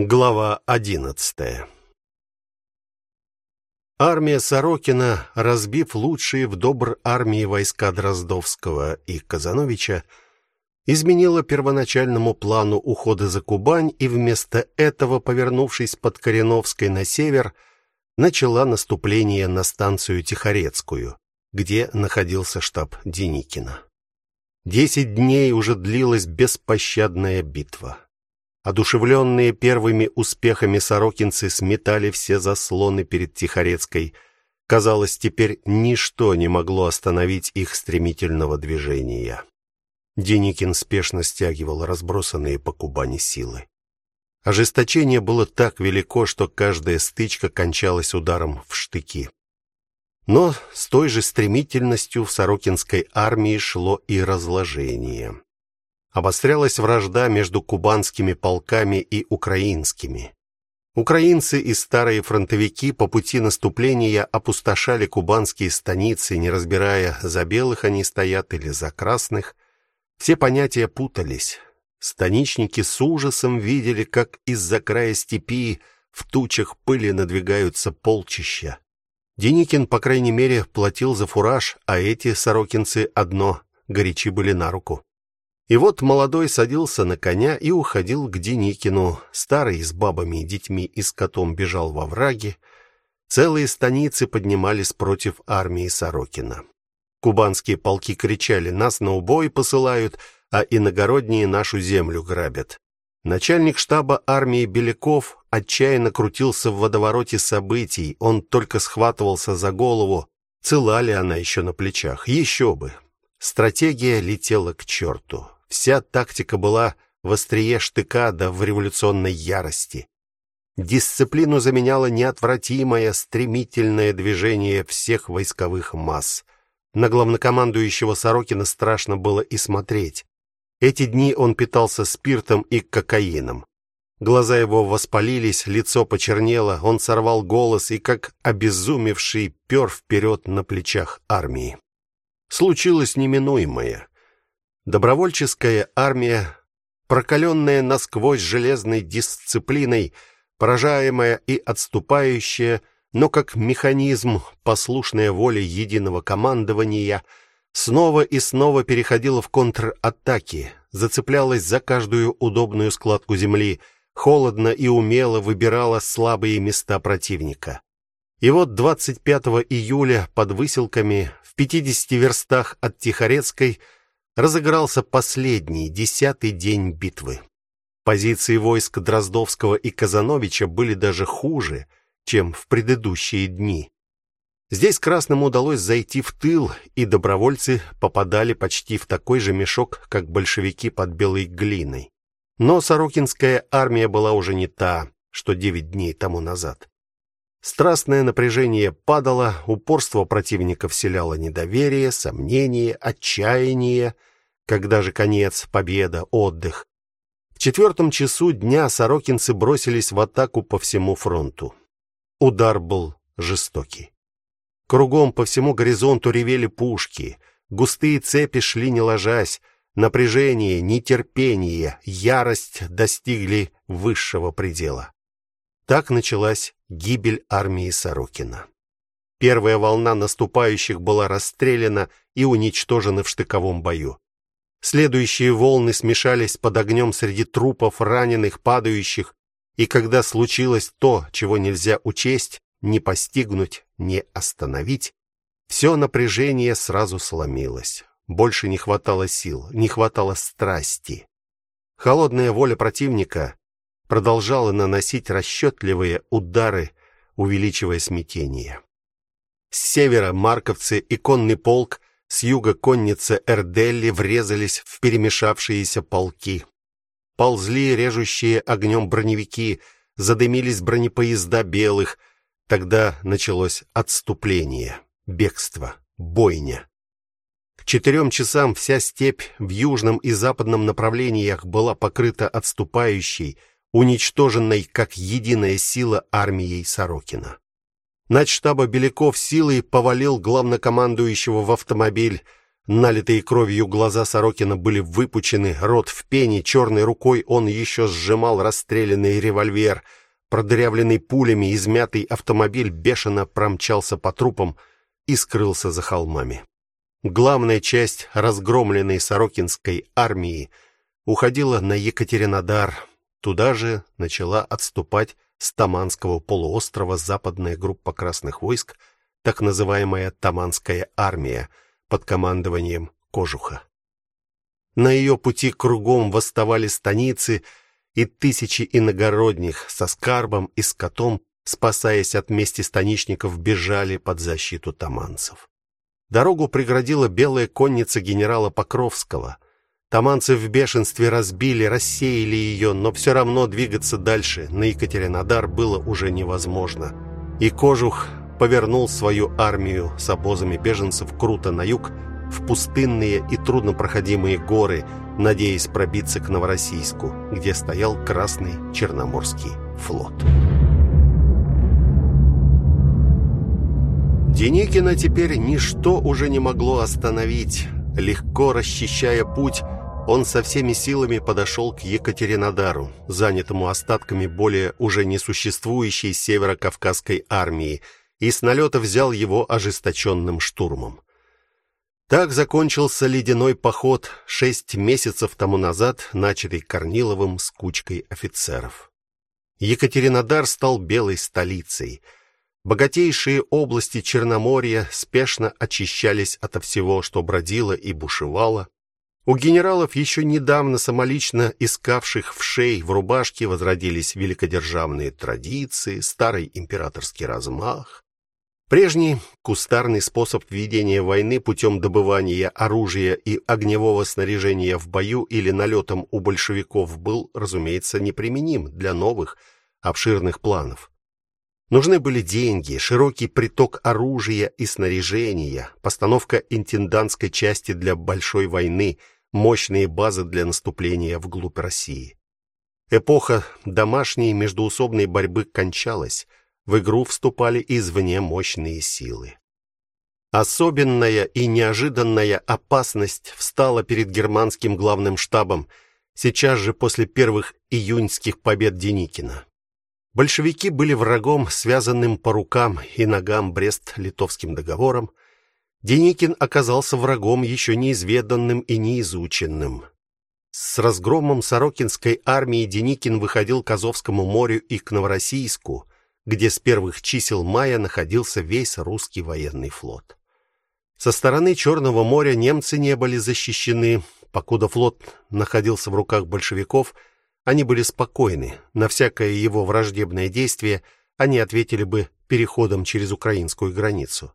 Глава 11. Армия Сорокина, разбив лучшие в добр армии войска Дроздовского и Казановича, изменила первоначальному плану ухода за Кубань и вместо этого, повернувшись под Кореновской на север, начала наступление на станцию Тихорецкую, где находился штаб Деникина. Десять дней уже длилась беспощадная битва. Одушевленные первыми успехами сорокинцы сметали все заслоны перед Тихорецкой. Казалось, теперь ничто не могло остановить их стремительного движения. Деникин спешно стягивал разбросанные по Кубани силы. Ожесточение было так велико, что каждая стычка кончалась ударом в штыки. Но с той же стремительностью в Сорокинской армии шло и разложение обострялась вражда между кубанскими полками и украинскими. Украинцы и старые фронтовики по пути наступления опустошали кубанские станицы, не разбирая, за белых они стоят или за красных. Все понятия путались. Станичники с ужасом видели, как из-за края степи в тучах пыли надвигаются полчища. Деникин, по крайней мере, платил за фураж, а эти сорокинцы одно горячи были на руку. И вот молодой садился на коня и уходил к Деникину. Старый с бабами и детьми и с котом бежал во враги. Целые станицы поднимались против армии Сорокина. Кубанские полки кричали: "Нас на убой посылают, а иногородние нашу землю грабят". Начальник штаба армии Беляков отчаянно крутился в водовороте событий. Он только схватывался за голову, цела ли она еще на плечах. Еще бы. Стратегия летела к черту. Вся тактика была в острие штыка да в революционной ярости. Дисциплину заменяло неотвратимое стремительное движение всех войсковых масс. На главнокомандующего Сорокина страшно было и смотреть. Эти дни он питался спиртом и кокаином. Глаза его воспалились, лицо почернело, он сорвал голос и как обезумевший пёр вперед на плечах армии. Случилось неминуемое. Добровольческая армия, прокаленная насквозь железной дисциплиной, поражаемая и отступающая, но как механизм, послушная воле единого командования, снова и снова переходила в контратаки, зацеплялась за каждую удобную складку земли, холодно и умело выбирала слабые места противника. И вот 25 июля под Выселками, в 50 верстах от Тихорецкой, разыгрался последний, десятый день битвы. Позиции войск Дроздовского и Казановича были даже хуже, чем в предыдущие дни. Здесь красным удалось зайти в тыл, и добровольцы попадали почти в такой же мешок, как большевики под белой глиной. Но Сорокинская армия была уже не та, что девять дней тому назад. Страстное напряжение падало, упорство противника вселяло недоверие, сомнение, отчаяние. Когда же конец, победа, отдых? В четвертом часу дня сорокинцы бросились в атаку по всему фронту. Удар был жестокий. Кругом по всему горизонту ревели пушки, густые цепи шли не ложась, напряжение, нетерпение, ярость достигли высшего предела. Так началась гибель армии Сорокина. Первая волна наступающих была расстреляна и уничтожена в штыковом бою. Следующие волны смешались под огнем среди трупов, раненых, падающих, и когда случилось то, чего нельзя учесть, не постигнуть, не остановить, все напряжение сразу сломилось. Больше не хватало сил, не хватало страсти. Холодная воля противника продолжала наносить расчетливые удары, увеличивая смятение. С севера марковцы и конный полк с юга конница Эрделли врезались в перемешавшиеся полки. Ползли режущие огнем броневики, задымились бронепоезда белых. Тогда началось отступление, бегство, бойня. К четырем часам вся степь в южном и западном направлениях была покрыта отступающей, уничтоженной как единая сила армией Сорокина. Начштаба Беляков силой повалил главнокомандующего в автомобиль, Налитые кровью глаза Сорокина были выпучены, рот в пене, черной рукой он еще сжимал расстрелянный револьвер. Продырявленный пулями измятый автомобиль бешено промчался по трупам и скрылся за холмами. Главная часть разгромленной Сорокинской армии уходила на Екатеринодар. Туда же начала отступать с Таманского полуострова западная группа красных войск, так называемая Таманская армия под командованием Кожуха. На ее пути кругом восставали станицы и тысячи иногородних со скарбом и скотом, спасаясь от мести станичников, бежали под защиту таманцев. Дорогу преградила белая конница генерала Покровского. Таманцы в бешенстве разбили, рассеяли ее, но все равно двигаться дальше на Екатеринодар было уже невозможно. И Кожух повернул свою армию с обозами беженцев круто на юг, в пустынные и труднопроходимые горы, надеясь пробиться к Новороссийску, где стоял Красный Черноморский флот. Деникина теперь ничто уже не могло остановить. Легко расчищая путь, он со всеми силами подошел к Екатеринодару, занятому остатками более уже несуществующей северо-кавказской армии, и с налета взял его ожесточенным штурмом. Так закончился ледяной поход шесть месяцев тому назад, начатый Корниловым с кучкой офицеров. Екатеринодар стал белой столицей. Богатейшие области Черноморья спешно очищались от всего, что бродило и бушевало. У генералов еще недавно самолично искавших в шей в рубашке возродились великодержавные традиции, старый императорский размах. Прежний кустарный способ ведения войны путем добывания оружия и огневого снаряжения в бою или налетом у большевиков был, разумеется, неприменим для новых обширных планов. Нужны были деньги, широкий приток оружия и снаряжения, постановка интендантской части для большой войны, мощные базы для наступления вглубь России. Эпоха домашней междоусобной борьбы кончалась. В игру вступали извне мощные силы. Особенная и неожиданная опасность встала перед германским главным штабом сейчас же после первых июньских побед Деникина. Большевики были врагом, связанным по рукам и ногам Брест-Литовским договором, Деникин оказался врагом еще неизведанным и неизученным. С разгромом Сорокинской армии Деникин выходил к Азовскому морю и к Новороссийску, где с первых чисел мая находился весь русский военный флот. Со стороны Черного моря немцы не были защищены, покуда флот находился в руках большевиков, они были спокойны. На всякое его враждебное действие они ответили бы переходом через украинскую границу.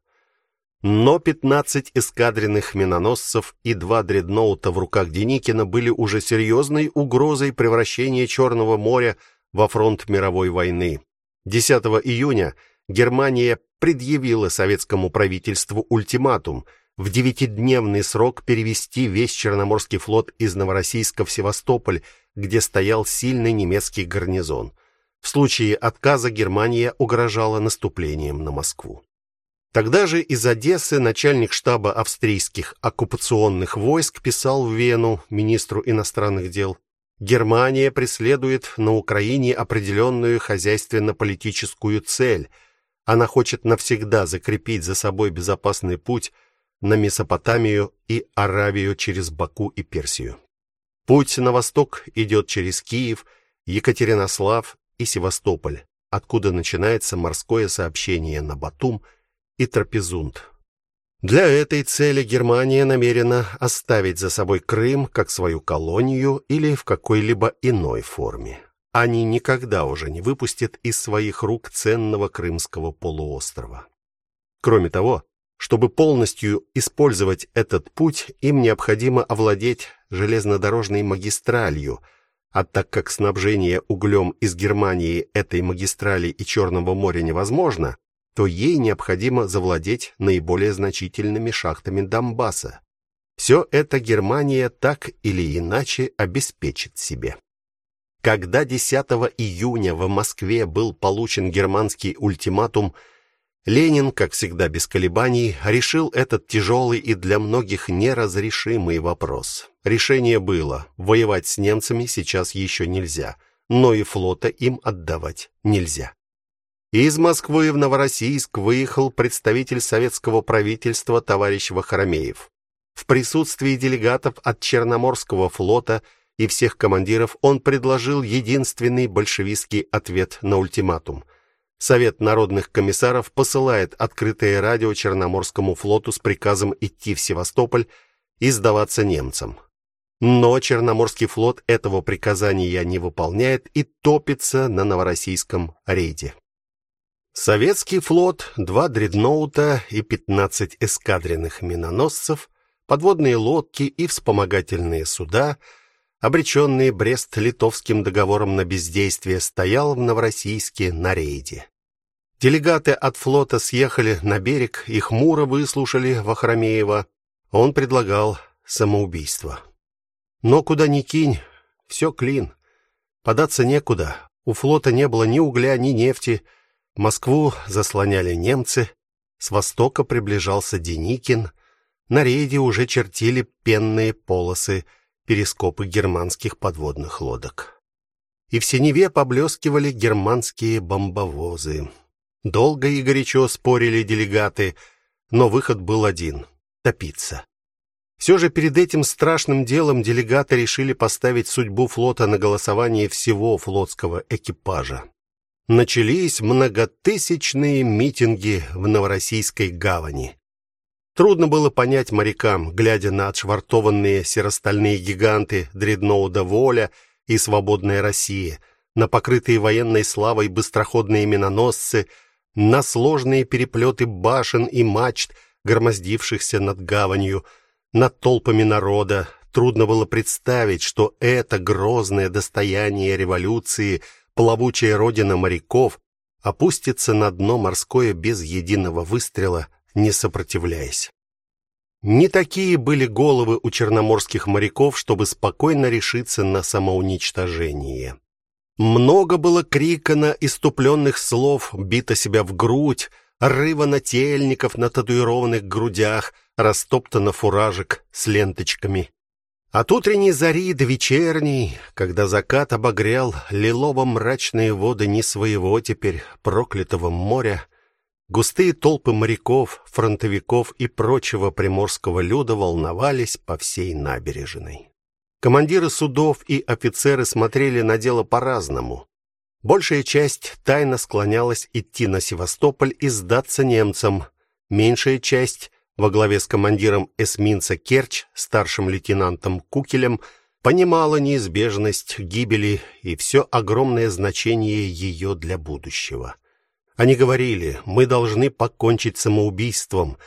Но 15 эскадренных миноносцев и два дредноута в руках Деникина были уже серьезной угрозой превращения Черного моря во фронт мировой войны. 10 июня Германия предъявила советскому правительству ультиматум в девятидневный срок перевести весь Черноморский флот из Новороссийска в Севастополь, где стоял сильный немецкий гарнизон. В случае отказа Германия угрожала наступлением на Москву. Тогда же из Одессы начальник штаба австрийских оккупационных войск писал в Вену министру иностранных дел: Германия преследует на Украине определенную хозяйственно-политическую цель. Она хочет навсегда закрепить за собой безопасный путь на Месопотамию и Аравию через Баку и Персию. Путь на восток идет через Киев, Екатеринослав и Севастополь, откуда начинается морское сообщение на Батум и Трапезунд. Для этой цели Германия намерена оставить за собой Крым как свою колонию или в какой-либо иной форме. Они никогда уже не выпустят из своих рук ценного крымского полуострова. Кроме того, чтобы полностью использовать этот путь, им необходимо овладеть железнодорожной магистралью, а так как снабжение углем из Германии этой магистрали и Черного моря невозможно, то ей необходимо завладеть наиболее значительными шахтами Донбасса. Все это Германия так или иначе обеспечит себе. Когда 10 июня в Москве был получен германский ультиматум, Ленин, как всегда без колебаний, решил этот тяжелый и для многих неразрешимый вопрос. Решение было: воевать с немцами сейчас еще нельзя, но и флота им отдавать нельзя. Из Москвы в Новороссийск выехал представитель советского правительства товарищ Вахромеев. В присутствии делегатов от Черноморского флота и всех командиров он предложил единственный большевистский ответ на ультиматум. Совет народных комиссаров посылает открытое радио Черноморскому флоту с приказом идти в Севастополь и сдаваться немцам. Но Черноморский флот этого приказания не выполняет и топится на Новороссийском рейде. Советский флот, два дредноута и 15 эскадренных миноносцев, подводные лодки и вспомогательные суда, обреченные Брест-Литовским договором на бездействие, стоял в Новороссийске на рейде. Делегаты от флота съехали на берег и хмуро выслушали Вахромеева. Он предлагал самоубийство. Но куда ни кинь, все клин. Податься некуда. У флота не было ни угля, ни нефти. Москву заслоняли немцы. С востока приближался Деникин. На рейде уже чертили пенные полосы перископы германских подводных лодок. И в синеве поблескивали германские бомбовозы. Долго и горячо спорили делегаты, но выход был один топиться. Все же перед этим страшным делом делегаты решили поставить судьбу флота на голосование всего флотского экипажа. Начались многотысячные митинги в Новороссийской гавани. Трудно было понять морякам, глядя на отшвартованные серостальные гиганты дредноуда Воля и Свободная Россия, на покрытые военной славой быстроходные миноносцы, на сложные переплеты башен и мачт, громоздившихся над гаванью, над толпами народа. Трудно было представить, что это грозное достояние революции, плавучая родина моряков, опустится на дно морское без единого выстрела, не сопротивляясь. Не такие были головы у черноморских моряков, чтобы спокойно решиться на самоуничтожение. Много было крикано иступленных слов, бито себя в грудь, рыва нательников на татуированных грудях, растоптано фуражек с ленточками. От утренней зари до вечерней, когда закат обогрял лилово-мрачные воды не своего теперь проклятого моря, густые толпы моряков, фронтовиков и прочего приморского люда волновались по всей набережной. Командиры судов и офицеры смотрели на дело по-разному. Большая часть тайно склонялась идти на Севастополь и сдаться немцам. Меньшая часть во главе с командиром эсминца Керчь, старшим лейтенантом Кукелем, понимала неизбежность гибели и все огромное значение ее для будущего. Они говорили: "Мы должны покончить самоубийством,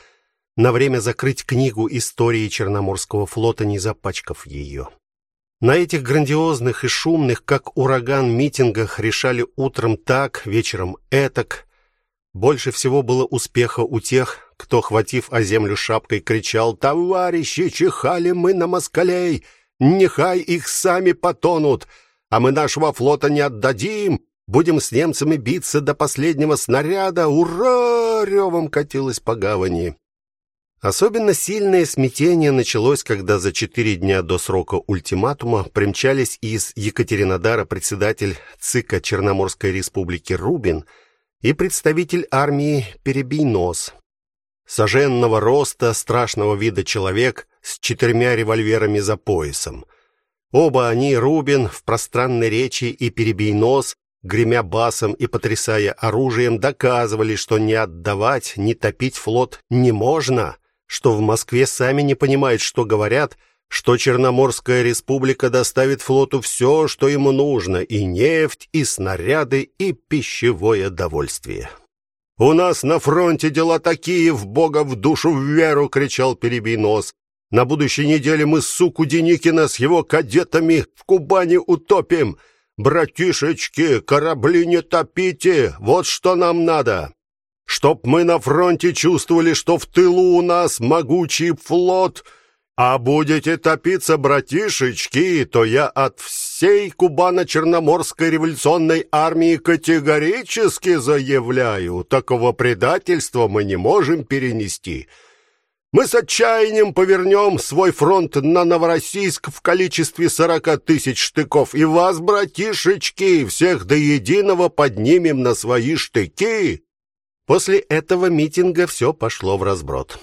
на время закрыть книгу истории Черноморского флота, не запачкав ее. На этих грандиозных и шумных, как ураган, митингах решали утром так, вечером этак. Больше всего было успеха у тех, кто, хватив о землю шапкой, кричал: "Товарищи, чихали мы на москалей, нехай их сами потонут, а мы нашего флота не отдадим, будем с немцами биться до последнего снаряда". Ура! ревом катилось по гавани. Особенно сильное смятение началось, когда за четыре дня до срока ультиматума примчались из Екатеринодара председатель ЦИКа Черноморской республики Рубин и представитель армии Перебийнос. Соженного роста, страшного вида человек с четырьмя револьверами за поясом. Оба они, Рубин в пространной речи и Перебийнос, гремя басом и потрясая оружием, доказывали, что не отдавать, не топить флот не можно что в Москве сами не понимают, что говорят, что Черноморская республика доставит флоту все, что ему нужно: и нефть, и снаряды, и пищевое довольствие. У нас на фронте дела такие, в Бога в душу в веру, кричал Перебийнос. На будущей неделе мы суку Деникина с его кадетами в Кубани утопим. Братишечки, корабли не топите, вот что нам надо чтоб мы на фронте чувствовали, что в тылу у нас могучий флот А будете топиться, братишечки, то я от всей Кубано-Черноморской революционной армии категорически заявляю, такого предательства мы не можем перенести. Мы с отчаянием повернем свой фронт на Новороссийск в количестве сорока тысяч штыков, и вас, братишечки, всех до единого поднимем на свои штыки. После этого митинга все пошло в разброд.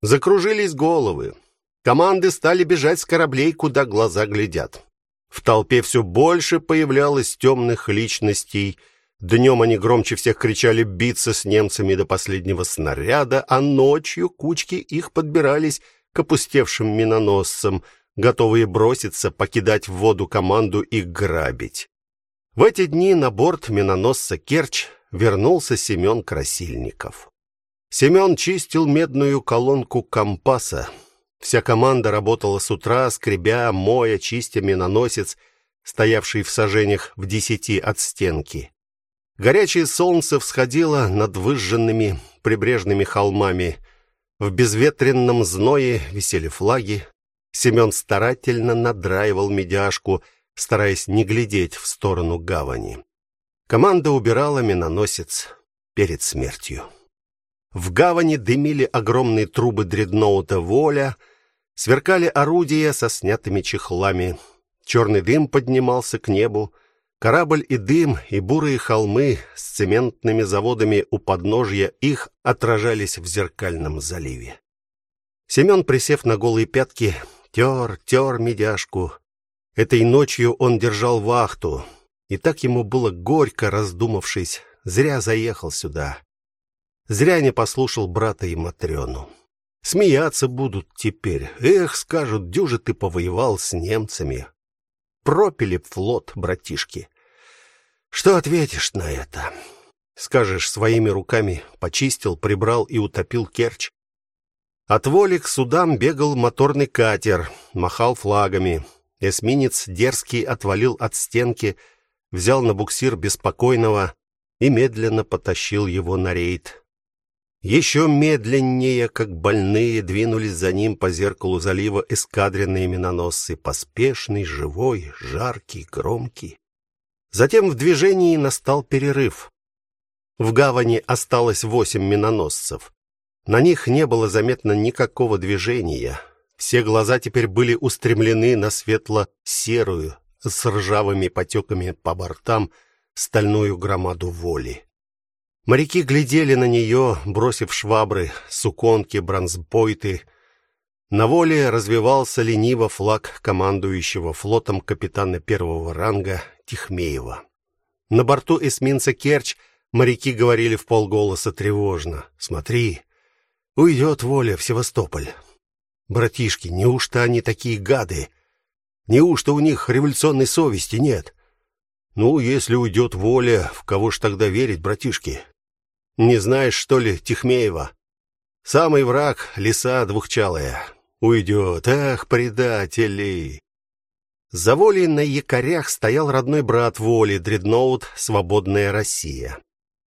Закружились головы. Команды стали бежать с кораблей, куда глаза глядят. В толпе все больше появлялось темных личностей. Днем они громче всех кричали биться с немцами до последнего снаряда, а ночью кучки их подбирались к опустевшим миноносцам, готовые броситься, покидать в воду команду и грабить. В эти дни на борт миноносца Керчь вернулся Семен Красильников. Семен чистил медную колонку компаса. Вся команда работала с утра, скребя, моя, чистя миноносец, стоявший в сажениях в десяти от стенки. Горячее солнце всходило над выжженными прибрежными холмами. В безветренном зное висели флаги. Семен старательно надраивал медяшку, стараясь не глядеть в сторону гавани. Команда убирала миноносец перед смертью. В гавани дымили огромные трубы дредноута Воля, Сверкали орудия со снятыми чехлами. Черный дым поднимался к небу. Корабль и дым, и бурые холмы с цементными заводами у подножья их отражались в зеркальном заливе. Семен, присев на голые пятки, тер, тер медяшку. Этой ночью он держал вахту, и так ему было горько, раздумавшись, зря заехал сюда. Зря не послушал брата и матрёну. Смеяться будут теперь. Эх, скажут, дюже ты повоевал с немцами. Пропили флот, братишки. Что ответишь на это? Скажешь, своими руками почистил, прибрал и утопил Керчь. От воли судам бегал моторный катер, махал флагами. Эсминец дерзкий отвалил от стенки, взял на буксир беспокойного и медленно потащил его на рейд. Еще медленнее, как больные, двинулись за ним по зеркалу залива эскадренные миноносцы, поспешный, живой, жаркий, громкий. Затем в движении настал перерыв. В гавани осталось восемь миноносцев. На них не было заметно никакого движения. Все глаза теперь были устремлены на светло-серую с ржавыми потеками по бортам стальную громаду воли. Моряки глядели на нее, бросив швабры, суконки, бронзбойты. На воле развевался лениво флаг командующего флотом капитана первого ранга Тихмеева. На борту эсминца Керчь моряки говорили в полголоса тревожно: "Смотри, уйдет воля в Севастополь. Братишки, неужто они такие гады? Неужто у них революционной совести нет?" Ну, если уйдет воля, в кого ж тогда верить, братишки? Не знаешь, что ли, Тихмеева? Самый враг лиса двухчалая. Уйдет, ах, предатели. За волей на якорях стоял родной брат Воли, дредноут Свободная Россия.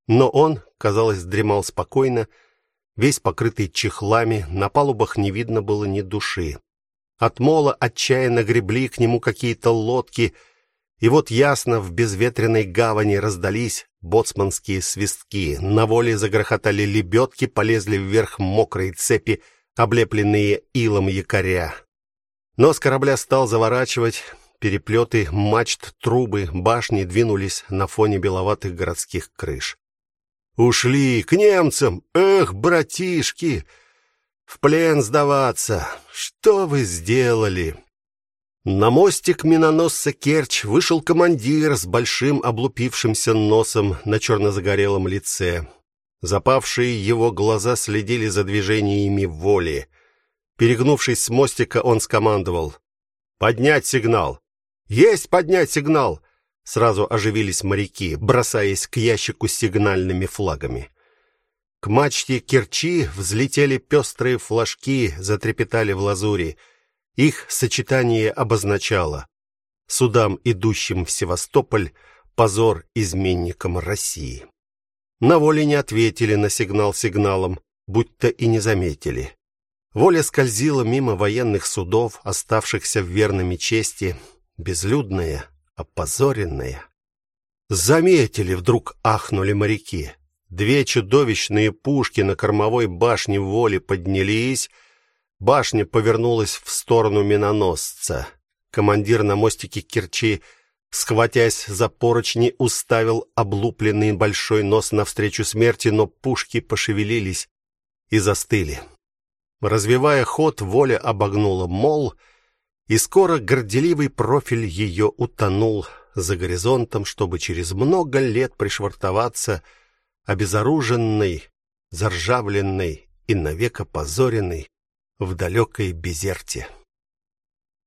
Но он, казалось, дремал спокойно, весь покрытый чехлами, на палубах не видно было ни души. От мола отчаянно гребли к нему какие-то лодки, и вот ясно в безветренной гавани раздались боцманские свистки. На воле загрохотали лебедки, полезли вверх мокрые цепи, облепленные илом якоря. Нос корабля стал заворачивать, переплеты мачт, трубы, башни двинулись на фоне беловатых городских крыш. Ушли к немцам. Эх, братишки, в плен сдаваться. Что вы сделали? На мостик миноносца Керчь вышел командир с большим облупившимся носом на черно-загорелом лице. Запавшие его глаза следили за движениями воли. Перегнувшись с мостика, он скомандовал: "Поднять сигнал!" "Есть поднять сигнал!" Сразу оживились моряки, бросаясь к ящику с сигнальными флагами. К мачте Керчи взлетели пестрые флажки, затрепетали в лазури. Их сочетание обозначало судам, идущим в Севастополь, позор изменникам России. На воле не ответили на сигнал сигналом, будто и не заметили. Воля скользила мимо военных судов, оставшихся верными чести, безлюдная, опозоренная. Заметили, вдруг ахнули моряки. Две чудовищные пушки на кормовой башне Воли поднялись, башня повернулась в сторону миноносца. Командир на мостике Керчи, схватясь за поручни, уставил облупленный большой нос навстречу смерти, но пушки пошевелились и застыли. Развивая ход, Воля обогнула мол, и скоро горделивый профиль ее утонул за горизонтом, чтобы через много лет пришвартоваться обезоруженный, заржавленный и навек опозоренный в далекой Безерте.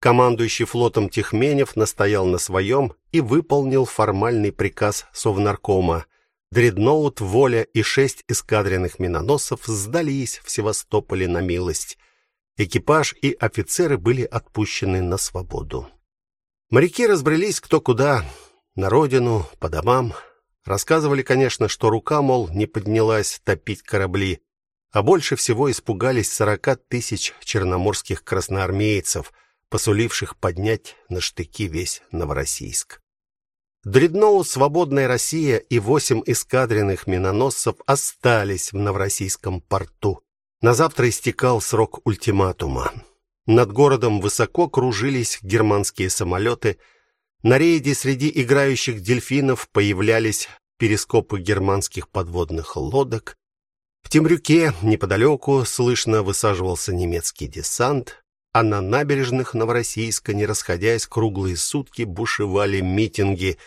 Командующий флотом Тихменев настоял на своем и выполнил формальный приказ Совнаркома. Дредноут Воля и шесть эскадренных миноносцев сдались в Севастополе на милость. Экипаж и офицеры были отпущены на свободу. Моряки разбрелись кто куда, на родину, по домам. Рассказывали, конечно, что рука, мол, не поднялась топить корабли, а больше всего испугались сорока тысяч черноморских красноармейцев, посуливших поднять на штыки весь Новороссийск. Дредноут Свободная Россия и восемь эскадренных миноносцев остались в Новороссийском порту. На завтра истекал срок ультиматума. Над городом высоко кружились германские самолеты. На рейде среди играющих дельфинов появлялись перископы германских подводных лодок. В Темрюке неподалеку слышно высаживался немецкий десант, а на набережных Новороссийска, не расходясь круглые сутки, бушевали митинги,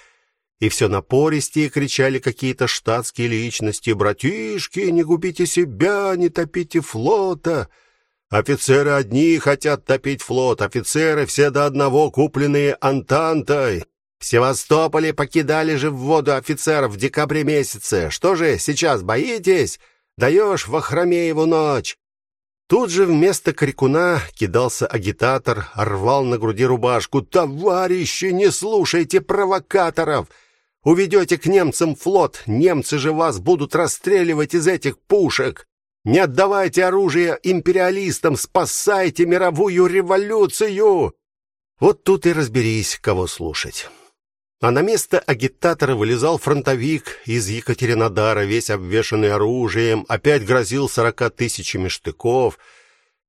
и все напористее кричали какие-то штатские личности: "Братишки, не губите себя, не топите флота!" Офицеры одни хотят топить флот, офицеры все до одного купленные Антантой. В Севастополе покидали же в воду офицеров в декабре месяце. Что же, сейчас боитесь? Даешь Охромееву ночь. Тут же вместо крикуна кидался агитатор, рвал на груди рубашку. Товарищи, не слушайте провокаторов. Уведете к немцам флот, немцы же вас будут расстреливать из этих пушек. Не отдавайте оружие империалистам, спасайте мировую революцию. Вот тут и разберись, кого слушать. А на место агитатора вылезал фронтовик из Екатеринодара, весь обвешанный оружием, опять грозил сорока тысячами штыков.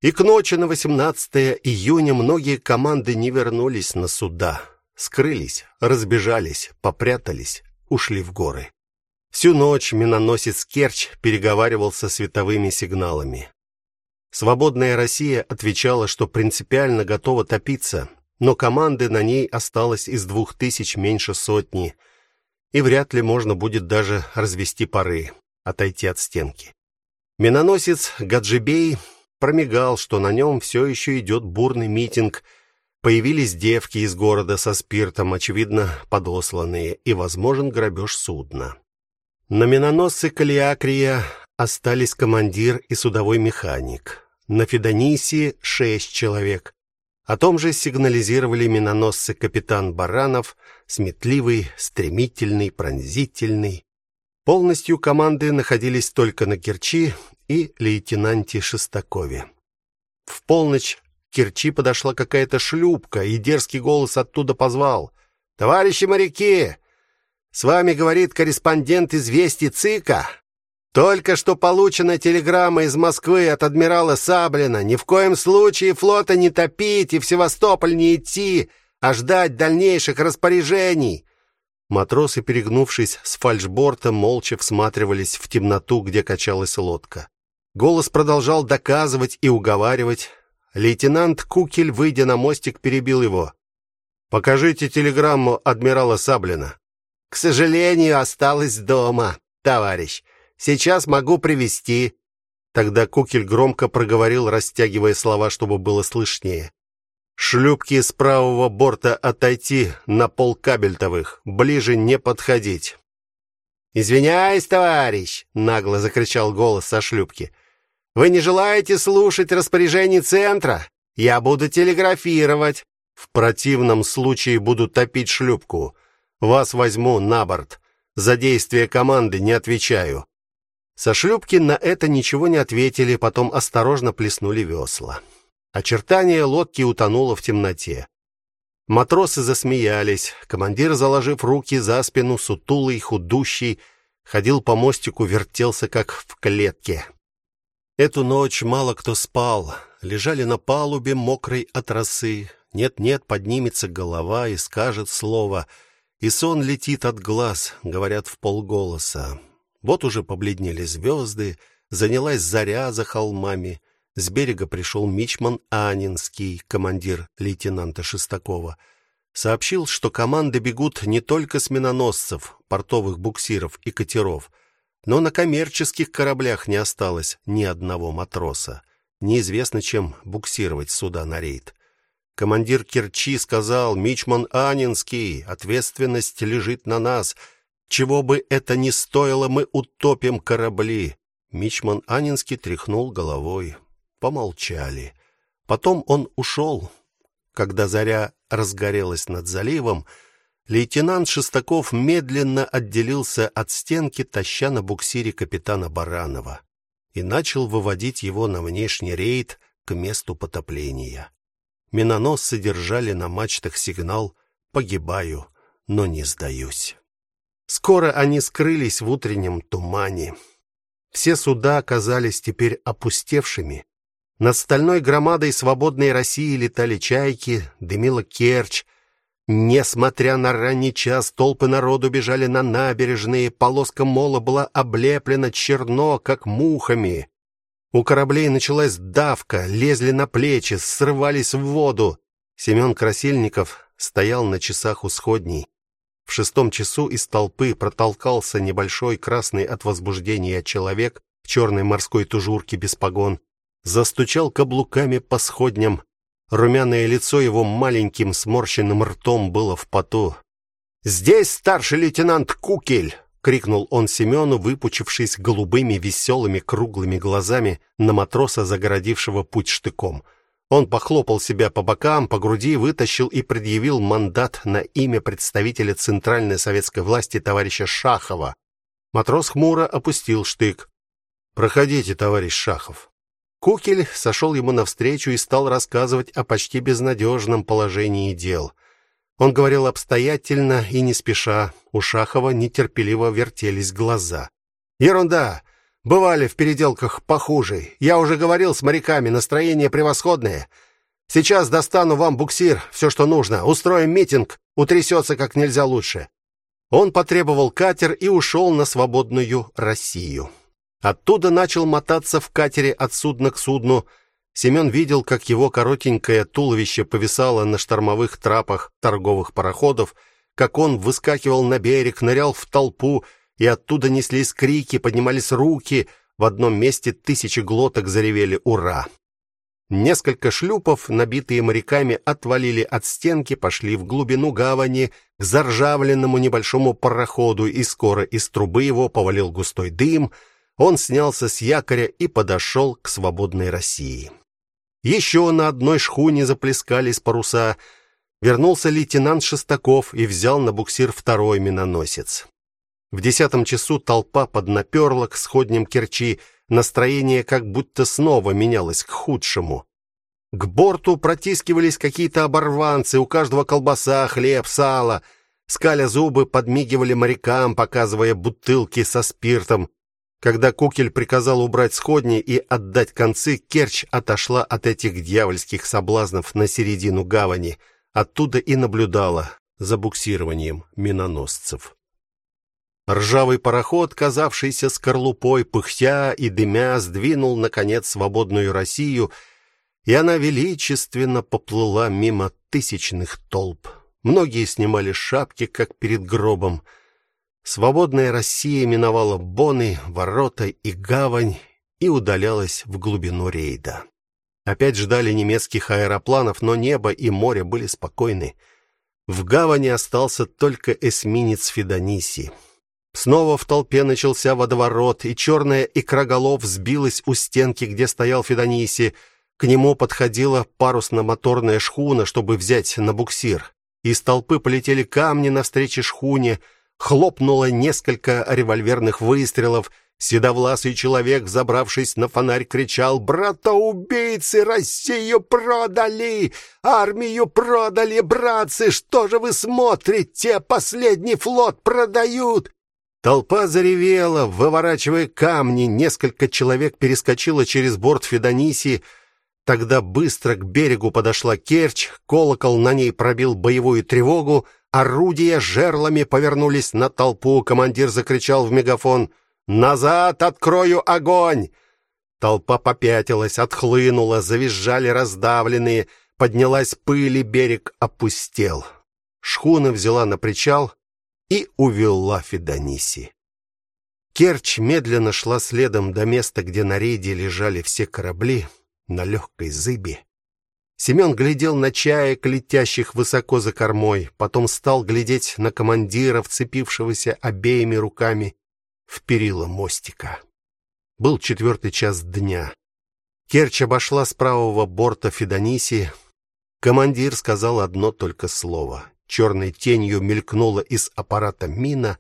И к ночи на 18 июня многие команды не вернулись на суда, скрылись, разбежались, попрятались, ушли в горы. Всю ночь миноносец Керчь переговаривался световыми сигналами. Свободная Россия отвечала, что принципиально готова топиться, но команды на ней осталось из двух тысяч меньше сотни, и вряд ли можно будет даже развести пары, отойти от стенки. Миноносец Гаджибей промигал, что на нем все еще идет бурный митинг. Появились девки из города со спиртом, очевидно, подосланные, и возможен грабеж судна. На миноносце Калиакрия остались командир и судовой механик. На Федонисии шесть человек. О том же сигнализировали миноносцы капитан Баранов, сметливый, стремительный, пронзительный. Полностью команды находились только на Керчи и лейтенанте Шестакове. В полночь к Керчи подошла какая-то шлюпка, и дерзкий голос оттуда позвал: "Товарищи моряки, с вами говорит корреспондент известий ЦИКа. Только что получена телеграмма из Москвы от адмирала Саблина. Ни в коем случае флота не топить и в Севастополь не идти, а ждать дальнейших распоряжений. Матросы, перегнувшись с фальшборта, молча всматривались в темноту, где качалась лодка. Голос продолжал доказывать и уговаривать. Лейтенант Кукель, выйдя на мостик, перебил его. Покажите телеграмму адмирала Саблина. К сожалению, осталась дома, товарищ. Сейчас могу привести. Тогда Кукель громко проговорил, растягивая слова, чтобы было слышнее. Шлюпки с правого борта отойти на полкабельтовых, ближе не подходить. Извиняюсь, товарищ, нагло закричал голос со шлюпки. Вы не желаете слушать распоряжений центра? Я буду телеграфировать. В противном случае буду топить шлюпку. Вас возьму на борт. За действия команды не отвечаю. Со шлюпки на это ничего не ответили, потом осторожно плеснули весла. Очертание лодки утонуло в темноте. Матросы засмеялись. Командир, заложив руки за спину, сутулый, худущий, ходил по мостику, вертелся как в клетке. Эту ночь мало кто спал. Лежали на палубе мокрой от росы. Нет-нет, поднимется голова и скажет слово, и сон летит от глаз, говорят в полголоса. Вот уже побледнели звезды, занялась заря за холмами. С берега пришел мичман Анинский, командир лейтенанта Шестакова. Сообщил, что команды бегут не только с миноносцев, портовых буксиров и катеров, но на коммерческих кораблях не осталось ни одного матроса. Неизвестно, чем буксировать суда на рейд. Командир Керчи сказал: "Мичман Анинский, ответственность лежит на нас. Чего бы это ни стоило, мы утопим корабли". Мичман Анинский тряхнул головой. Помолчали. Потом он ушел. Когда заря разгорелась над заливом, лейтенант Шестаков медленно отделился от стенки, таща на буксире капитана Баранова, и начал выводить его на внешний рейд к месту потопления. Миноносцы держали на мачтах сигнал «Погибаю, но не сдаюсь». Скоро они скрылись в утреннем тумане. Все суда оказались теперь опустевшими, над стальной громадой свободной России летали чайки, дымила Керчь. Несмотря на ранний час, толпы народу бежали на набережные, полоска мола была облеплена черно, как мухами. У кораблей началась давка, лезли на плечи, срывались в воду. Семен Красильников стоял на часах у сходней. В шестом часу из толпы протолкался небольшой красный от возбуждения человек в черной морской тужурке без погон застучал каблуками по сходням. Румяное лицо его маленьким сморщенным ртом было в поту. "Здесь старший лейтенант Кукель", крикнул он Семену, выпучившись голубыми веселыми круглыми глазами на матроса, загородившего путь штыком. Он похлопал себя по бокам, по груди, вытащил и предъявил мандат на имя представителя центральной советской власти товарища Шахова. Матрос хмуро опустил штык. Проходите, товарищ Шахов. Кукель сошел ему навстречу и стал рассказывать о почти безнадежном положении дел. Он говорил обстоятельно и не спеша. У Шахова нетерпеливо вертелись глаза. Ерунда. Бывали в переделках похуже. Я уже говорил с моряками, настроение превосходное. Сейчас достану вам буксир, все, что нужно. Устроим митинг, утрясется как нельзя лучше. Он потребовал катер и ушел на свободную Россию. Оттуда начал мотаться в катере от судна к судну. Семен видел, как его коротенькое туловище повисало на штормовых трапах торговых пароходов, как он выскакивал на берег, нырял в толпу, и оттуда неслись крики, поднимались руки. В одном месте тысячи глоток заревели ура. Несколько шлюпов, набитые моряками, отвалили от стенки, пошли в глубину гавани к заржавленному небольшому пароходу, и скоро из трубы его повалил густой дым — он снялся с якоря и подошел к свободной России. Еще на одной шхуне заплескались паруса. Вернулся лейтенант Шестаков и взял на буксир второй миноносец. В десятом часу толпа поднаперла к сходням Керчи, настроение как будто снова менялось к худшему. К борту протискивались какие-то оборванцы, у каждого колбаса, хлеб, сало. Скаля зубы, подмигивали морякам, показывая бутылки со спиртом. Когда Кукель приказал убрать сходни и отдать концы, Керчь отошла от этих дьявольских соблазнов на середину гавани, оттуда и наблюдала за буксированием миноносцев. Ржавый пароход, казавшийся скорлупой, пыхтя и дымя, сдвинул наконец свободную Россию, и она величественно поплыла мимо тысячных толп. Многие снимали шапки, как перед гробом. Свободная Россия миновала Боны, ворота и гавань и удалялась в глубину рейда. Опять ждали немецких аэропланов, но небо и море были спокойны. В гавани остался только эсминец Федониси. Снова в толпе начался водоворот, и черная икроголов сбилась у стенки, где стоял Федониси. К нему подходила парусно-моторная шхуна, чтобы взять на буксир. Из толпы полетели камни навстречу шхуне. Хлопнуло несколько револьверных выстрелов. Седовласый человек, забравшись на фонарь, кричал: "Брата-убийцы Россию продали! Армию продали, братцы! Что же вы смотрите? Последний флот продают!" Толпа заревела, выворачивая камни. Несколько человек перескочило через борт Федониси. Тогда быстро к берегу подошла Керчь, колокол на ней пробил боевую тревогу, орудия жерлами повернулись на толпу. Командир закричал в мегафон: "Назад, открою огонь!" Толпа попятилась, отхлынула, завизжали раздавленные, поднялась пыль, и берег опустел. Шхуна взяла на причал и увела Федониси. Керчь медленно шла следом до места, где на рейде лежали все корабли на легкой зыби. Семен глядел на чаек, летящих высоко за кормой, потом стал глядеть на командира, вцепившегося обеими руками в перила мостика. Был четвертый час дня. Керчь обошла с правого борта Федониси. Командир сказал одно только слово. Черной тенью мелькнула из аппарата мина,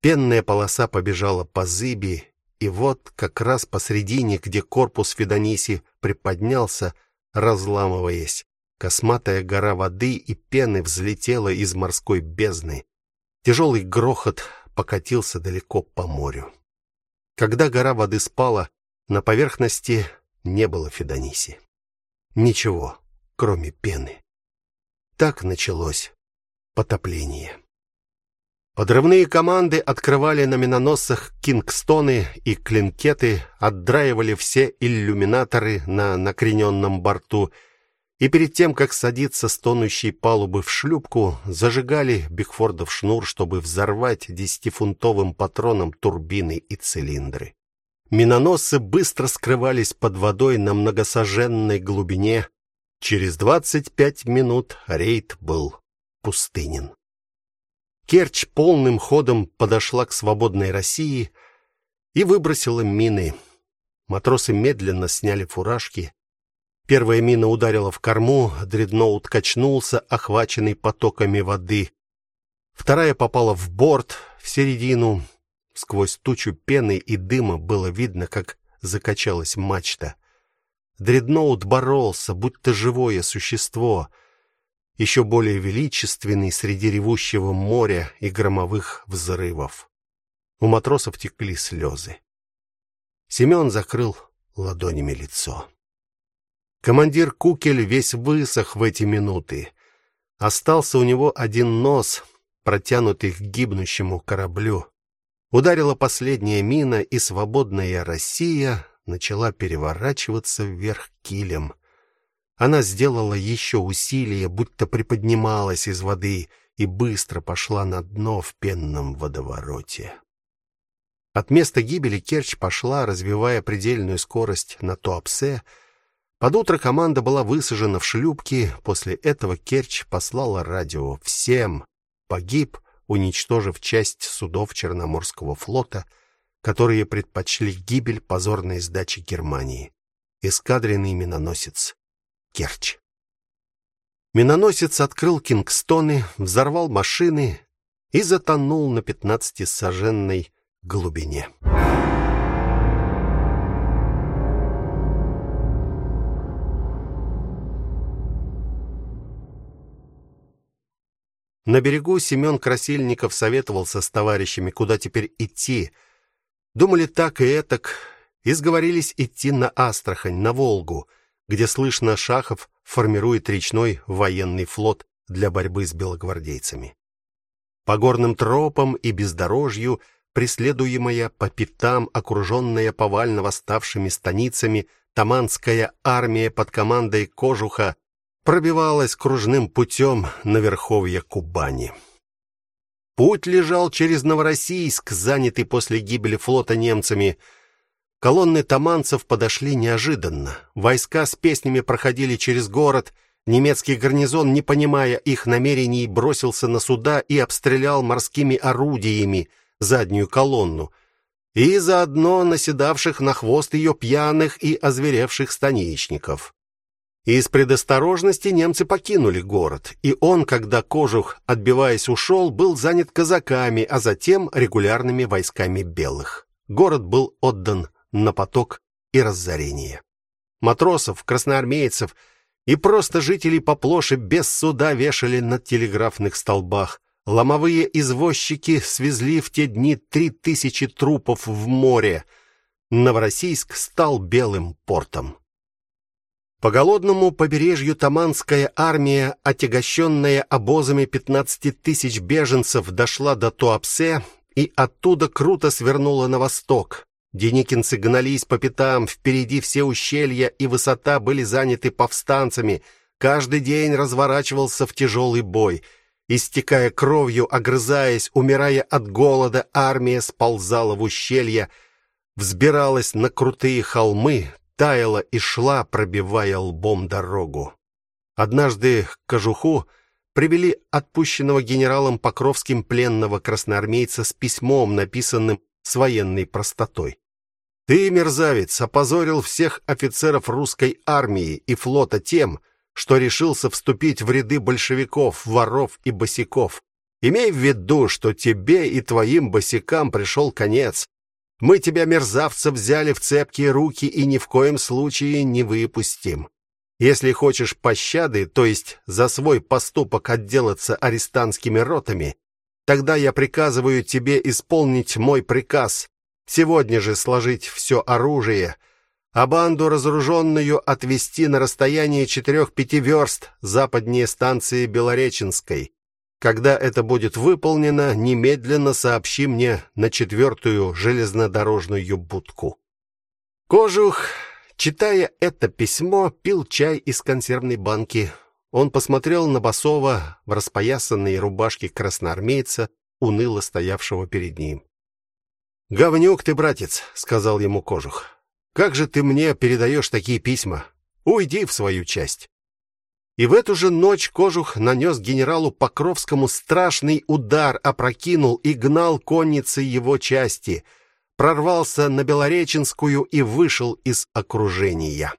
пенная полоса побежала по зыби, и вот как раз посредине, где корпус Федониси приподнялся, разламываясь, косматая гора воды и пены взлетела из морской бездны. Тяжелый грохот покатился далеко по морю. Когда гора воды спала, на поверхности не было Федониси. Ничего, кроме пены. Так началось потопление. Подрывные команды открывали на миноносцах кингстоны и клинкеты, отдраивали все иллюминаторы на накрененном борту и перед тем, как садиться с тонущей палубы в шлюпку, зажигали Бигфордов шнур, чтобы взорвать десятифунтовым патроном турбины и цилиндры. Миноносцы быстро скрывались под водой на многосаженной глубине. Через двадцать пять минут рейд был пустынен. Керчь полным ходом подошла к свободной России и выбросила мины. Матросы медленно сняли фуражки. Первая мина ударила в корму, дредноут качнулся, охваченный потоками воды. Вторая попала в борт, в середину. Сквозь тучу пены и дыма было видно, как закачалась мачта. Дредноут боролся, будто живое существо — еще более величественный среди ревущего моря и громовых взрывов. У матросов текли слезы. Семен закрыл ладонями лицо. Командир Кукель весь высох в эти минуты. Остался у него один нос, протянутый к гибнущему кораблю. Ударила последняя мина, и свободная Россия начала переворачиваться вверх килем. Она сделала еще усилие, будто приподнималась из воды и быстро пошла на дно в пенном водовороте. От места гибели Керчь пошла, развивая предельную скорость на Туапсе. Под утро команда была высажена в шлюпки. После этого Керчь послала радио всем: погиб, уничтожив часть судов Черноморского флота, которые предпочли гибель позорной сдачи Германии. Эскадренный миноносец Керчь. Миноносец открыл Кингстоны, взорвал машины и затонул на пятнадцатисаженной глубине. На берегу Семен Красильников советовался с товарищами, куда теперь идти. Думали так и этак, и сговорились идти на Астрахань, на Волгу — где слышно Шахов формирует речной военный флот для борьбы с белогвардейцами. По горным тропам и бездорожью, преследуемая по пятам, окруженная повально восставшими станицами, Таманская армия под командой Кожуха пробивалась кружным путем на верховье Кубани. Путь лежал через Новороссийск, занятый после гибели флота немцами, Колонны таманцев подошли неожиданно. Войска с песнями проходили через город. Немецкий гарнизон, не понимая их намерений, бросился на суда и обстрелял морскими орудиями заднюю колонну и заодно наседавших на хвост ее пьяных и озверевших станичников. Из предосторожности немцы покинули город, и он, когда Кожух, отбиваясь, ушел, был занят казаками, а затем регулярными войсками белых. Город был отдан на поток и разорение. Матросов, красноармейцев и просто жителей Поплоши без суда вешали на телеграфных столбах. Ломовые извозчики свезли в те дни три тысячи трупов в море. Новороссийск стал белым портом. По голодному побережью Таманская армия, отягощенная обозами 15 тысяч беженцев, дошла до Туапсе и оттуда круто свернула на восток. Деникинцы гнались по пятам, впереди все ущелья и высота были заняты повстанцами. Каждый день разворачивался в тяжелый бой. Истекая кровью, огрызаясь, умирая от голода, армия сползала в ущелья, взбиралась на крутые холмы, таяла и шла, пробивая лбом дорогу. Однажды к Кожуху привели отпущенного генералом Покровским пленного красноармейца с письмом, написанным с военной простотой. Ты, мерзавец, опозорил всех офицеров русской армии и флота тем, что решился вступить в ряды большевиков, воров и босиков. Имей в виду, что тебе и твоим босикам пришел конец. Мы тебя, мерзавца, взяли в цепкие руки и ни в коем случае не выпустим. Если хочешь пощады, то есть за свой поступок отделаться арестантскими ротами, тогда я приказываю тебе исполнить мой приказ. Сегодня же сложить все оружие, а банду разоруженную отвести на расстояние четырех-пяти верст западнее станции Белореченской. Когда это будет выполнено, немедленно сообщи мне на четвертую железнодорожную будку. Кожух, читая это письмо, пил чай из консервной банки. Он посмотрел на Басова в распоясанной рубашке красноармейца, уныло стоявшего перед ним. "Говнюк ты, братец", сказал ему Кожух. "Как же ты мне передаешь такие письма? Уйди в свою часть". И в эту же ночь Кожух нанес генералу Покровскому страшный удар, опрокинул и гнал конницы его части, прорвался на Белореченскую и вышел из окружения.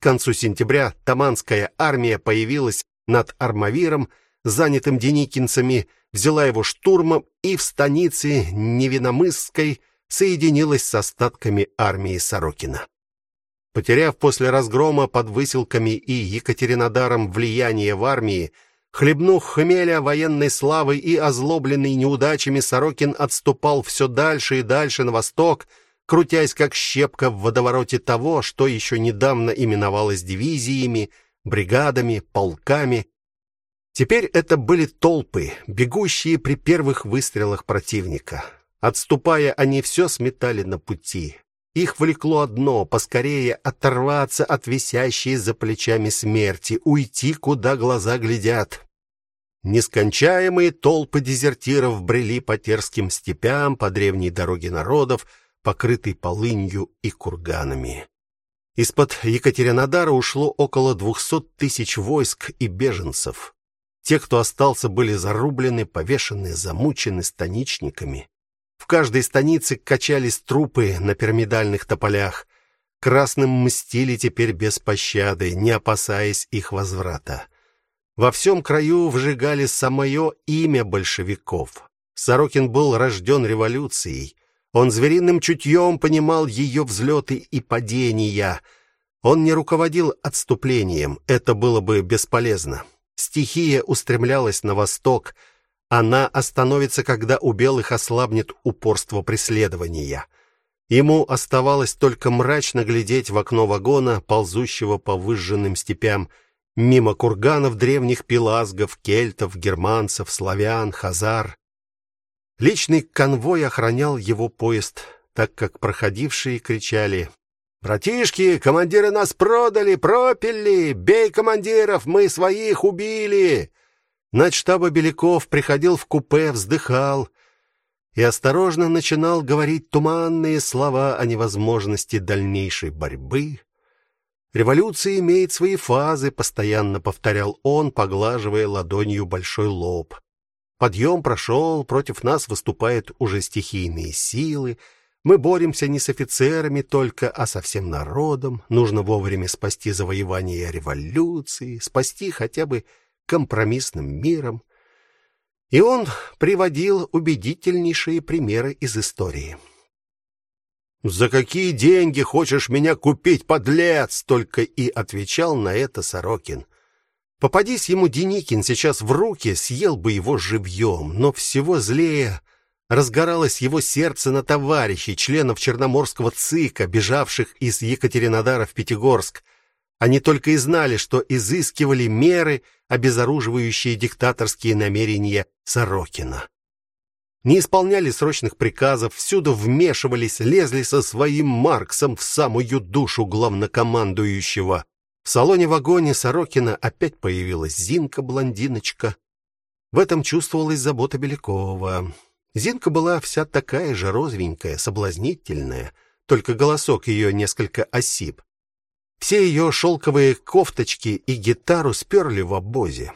К концу сентября Таманская армия появилась над Армавиром, занятым деникинцами, взяла его штурмом и в станице Невиномысской соединилась с остатками армии Сорокина. Потеряв после разгрома под Выселками и Екатеринодаром влияние в армии, хлебнув хмеля военной славы и озлобленный неудачами, Сорокин отступал все дальше и дальше на восток, крутясь как щепка в водовороте того, что еще недавно именовалось дивизиями, бригадами, полками. Теперь это были толпы, бегущие при первых выстрелах противника. Отступая, они все сметали на пути. Их влекло одно поскорее оторваться от висящей за плечами смерти, уйти куда глаза глядят. Нескончаемые толпы дезертиров брели по терским степям, по древней дороге народов, покрытой полынью и курганами. Из-под Екатеринодара ушло около двухсот тысяч войск и беженцев. Те, кто остался, были зарублены, повешены, замучены станичниками. Каждой станице качались трупы на пирамидальных тополях. Красным мстили теперь без пощады, не опасаясь их возврата. Во всем краю вжигали самое имя большевиков. Сорокин был рожден революцией. Он звериным чутьем понимал ее взлеты и падения. Он не руководил отступлением, это было бы бесполезно. Стихия устремлялась на восток, она остановится, когда у белых ослабнет упорство преследования. Ему оставалось только мрачно глядеть в окно вагона, ползущего по выжженным степям, мимо курганов древних пелазгов, кельтов, германцев, славян, хазар. Личный конвой охранял его поезд, так как проходившие кричали: "Братишки, командиры нас продали, пропили! Бей командиров, мы своих убили!" Начштаба Беляков приходил в купе, вздыхал и осторожно начинал говорить туманные слова о невозможности дальнейшей борьбы. Революция имеет свои фазы, постоянно повторял он, поглаживая ладонью большой лоб. Подъем прошел, против нас выступают уже стихийные силы, Мы боремся не с офицерами только, а со всем народом. Нужно вовремя спасти завоевание революции, спасти хотя бы компромиссным миром. И он приводил убедительнейшие примеры из истории. За какие деньги хочешь меня купить, подлец, только и отвечал на это Сорокин. Попадись ему Деникин сейчас в руки, съел бы его живьем, но всего злее разгоралось его сердце на товарищей, членов Черноморского ЦИКа, бежавших из Екатеринодара в Пятигорск. Они только и знали, что изыскивали меры, обезоруживающие диктаторские намерения Сорокина. Не исполняли срочных приказов, всюду вмешивались, лезли со своим Марксом в самую душу главнокомандующего. В салоне-вагоне Сорокина опять появилась Зинка-блондиночка. В этом чувствовалась забота Белякова. Зинка была вся такая же розовенькая, соблазнительная, только голосок ее несколько осип. Все ее шелковые кофточки и гитару сперли в обозе.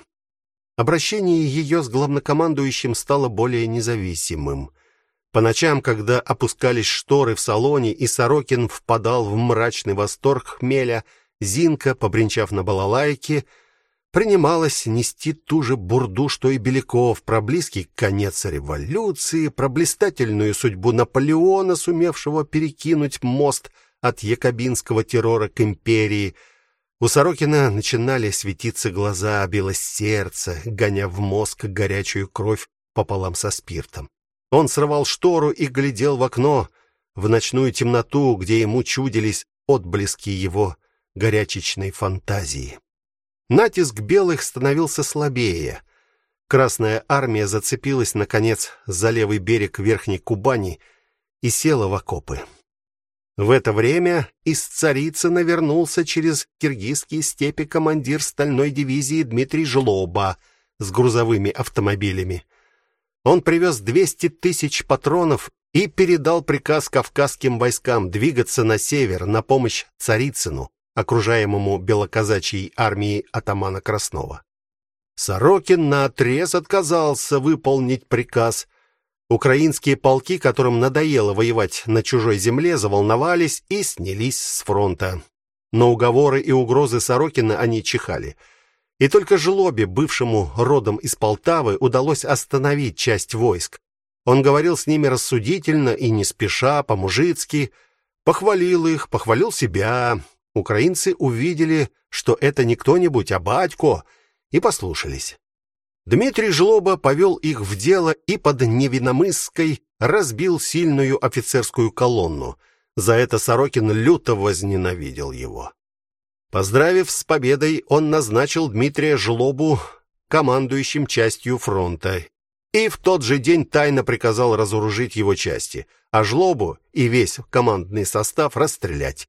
Обращение ее с главнокомандующим стало более независимым. По ночам, когда опускались шторы в салоне и Сорокин впадал в мрачный восторг хмеля, Зинка, побренчав на балалайке, принималась нести ту же бурду, что и Беляков, про близкий конец революции, про блистательную судьбу Наполеона, сумевшего перекинуть мост от якобинского террора к империи. У Сорокина начинали светиться глаза, билось сердце, гоня в мозг горячую кровь пополам со спиртом. Он срывал штору и глядел в окно, в ночную темноту, где ему чудились отблески его горячечной фантазии. Натиск белых становился слабее. Красная армия зацепилась наконец за левый берег Верхней Кубани и села в окопы. В это время из Царицына вернулся через киргизские степи командир стальной дивизии Дмитрий Жлоба с грузовыми автомобилями. Он привез 200 тысяч патронов и передал приказ кавказским войскам двигаться на север на помощь Царицыну окружаемому белоказачьей армией атамана Краснова. Сорокин наотрез отказался выполнить приказ. Украинские полки, которым надоело воевать на чужой земле, заволновались и снялись с фронта. На уговоры и угрозы Сорокина они чихали. И только Жлобе, бывшему родом из Полтавы, удалось остановить часть войск. Он говорил с ними рассудительно и не спеша, по-мужицки, похвалил их, похвалил себя, Украинцы увидели, что это не кто-нибудь, а батько, и послушались. Дмитрий Жлоба повел их в дело и под Невиномысской разбил сильную офицерскую колонну. За это Сорокин люто возненавидел его. Поздравив с победой, он назначил Дмитрия Жлобу командующим частью фронта и в тот же день тайно приказал разоружить его части, а Жлобу и весь командный состав расстрелять.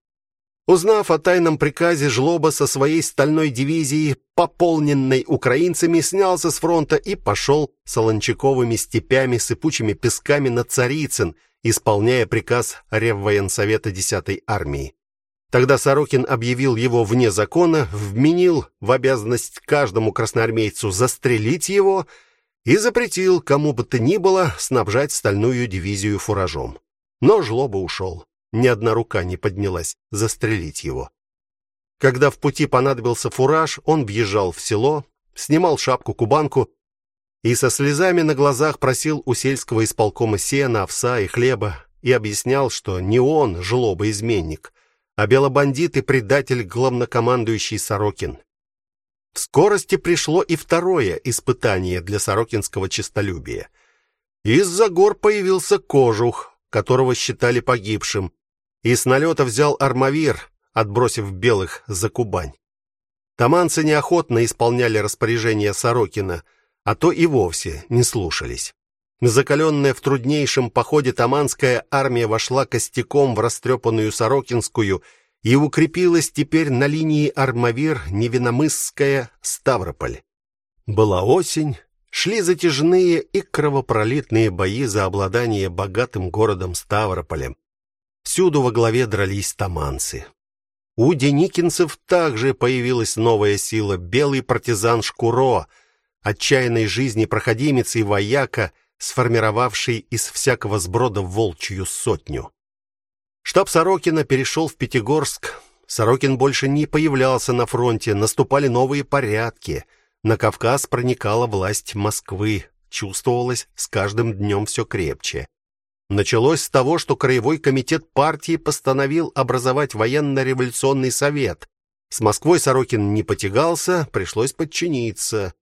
Узнав о тайном приказе, Жлоба со своей стальной дивизией, пополненной украинцами, снялся с фронта и пошел солончаковыми степями, сыпучими песками на Царицын, исполняя приказ Реввоенсовета 10-й армии. Тогда Сорокин объявил его вне закона, вменил в обязанность каждому красноармейцу застрелить его и запретил кому бы то ни было снабжать стальную дивизию фуражом. Но Жлоба ушел ни одна рука не поднялась застрелить его. Когда в пути понадобился фураж, он въезжал в село, снимал шапку-кубанку и со слезами на глазах просил у сельского исполкома сена, овса и хлеба и объяснял, что не он жлоба-изменник, а белобандит и предатель главнокомандующий Сорокин. В скорости пришло и второе испытание для сорокинского честолюбия. Из-за гор появился кожух, которого считали погибшим, и с налета взял армавир, отбросив белых за Кубань. Таманцы неохотно исполняли распоряжения Сорокина, а то и вовсе не слушались. Закаленная в труднейшем походе таманская армия вошла костяком в растрепанную Сорокинскую и укрепилась теперь на линии Армавир-Невиномысская-Ставрополь. Была осень, шли затяжные и кровопролитные бои за обладание богатым городом Ставрополем. Всюду во главе дрались таманцы. У деникинцев также появилась новая сила белый партизан Шкуро, отчаянной жизни проходимец и вояка, сформировавший из всякого сброда волчью сотню. Штаб Сорокина перешел в Пятигорск. Сорокин больше не появлялся на фронте, наступали новые порядки. На Кавказ проникала власть Москвы, чувствовалось с каждым днем все крепче. Началось с того, что краевой комитет партии постановил образовать военно-революционный совет. С Москвой Сорокин не потягался, пришлось подчиниться.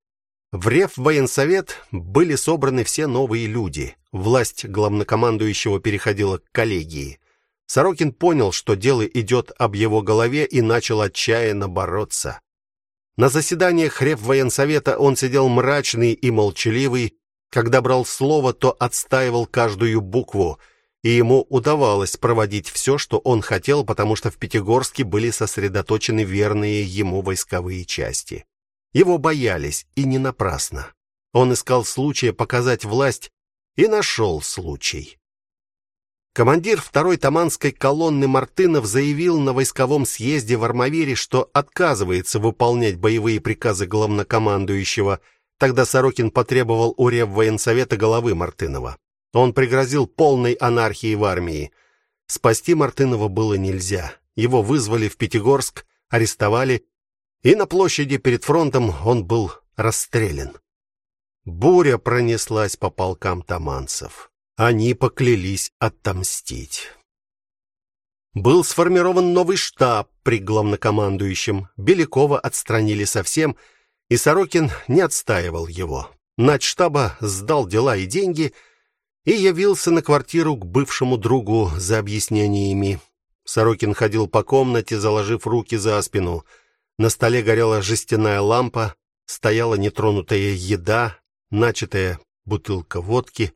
В Реввоенсовет были собраны все новые люди. Власть главнокомандующего переходила к коллегии. Сорокин понял, что дело идет об его голове и начал отчаянно бороться. На заседаниях Реввоенсовета он сидел мрачный и молчаливый, когда брал слово, то отстаивал каждую букву, и ему удавалось проводить все, что он хотел, потому что в Пятигорске были сосредоточены верные ему войсковые части. Его боялись, и не напрасно. Он искал случая показать власть и нашел случай. Командир второй Таманской колонны Мартынов заявил на войсковом съезде в Армавире, что отказывается выполнять боевые приказы главнокомандующего. Тогда Сорокин потребовал у Реввоенсовета головы Мартынова. Он пригрозил полной анархией в армии. Спасти Мартынова было нельзя. Его вызвали в Пятигорск, арестовали, и на площади перед фронтом он был расстрелян. Буря пронеслась по полкам таманцев. Они поклялись отомстить. Был сформирован новый штаб при главнокомандующем. Белякова отстранили совсем, и Сорокин не отстаивал его. Начштаба сдал дела и деньги и явился на квартиру к бывшему другу за объяснениями. Сорокин ходил по комнате, заложив руки за спину. На столе горела жестяная лампа, стояла нетронутая еда, начатая бутылка водки.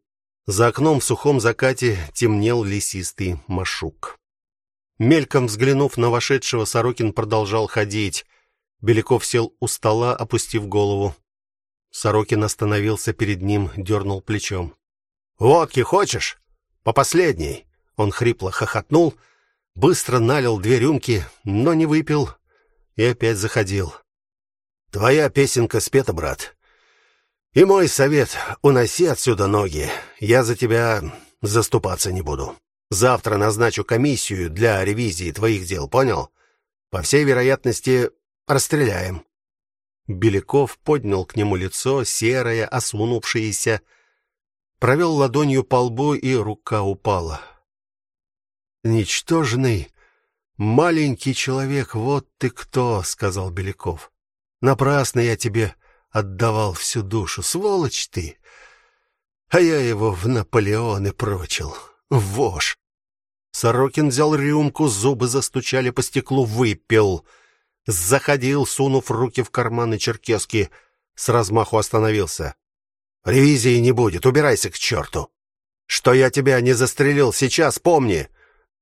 За окном в сухом закате темнел лесистый машук. Мельком взглянув на вошедшего, Сорокин продолжал ходить. Беляков сел у стола, опустив голову. Сорокин остановился перед ним, дернул плечом. "Водки хочешь? По последней". Он хрипло хохотнул, быстро налил две рюмки, но не выпил и опять заходил. "Твоя песенка спета, брат. И мой совет уноси отсюда ноги. Я за тебя заступаться не буду. Завтра назначу комиссию для ревизии твоих дел, понял? По всей вероятности, расстреляем. Беляков поднял к нему лицо, серое, осунувшееся, провел ладонью по лбу, и рука упала. Ничтожный, маленький человек, вот ты кто, сказал Беляков. Напрасно я тебе отдавал всю душу, сволочь ты. А я его в Наполеон и прочил. Вошь. Сорокин взял рюмку, зубы застучали по стеклу, выпил. Заходил, сунув руки в карманы черкески, с размаху остановился. Ревизии не будет, убирайся к черту. Что я тебя не застрелил сейчас, помни.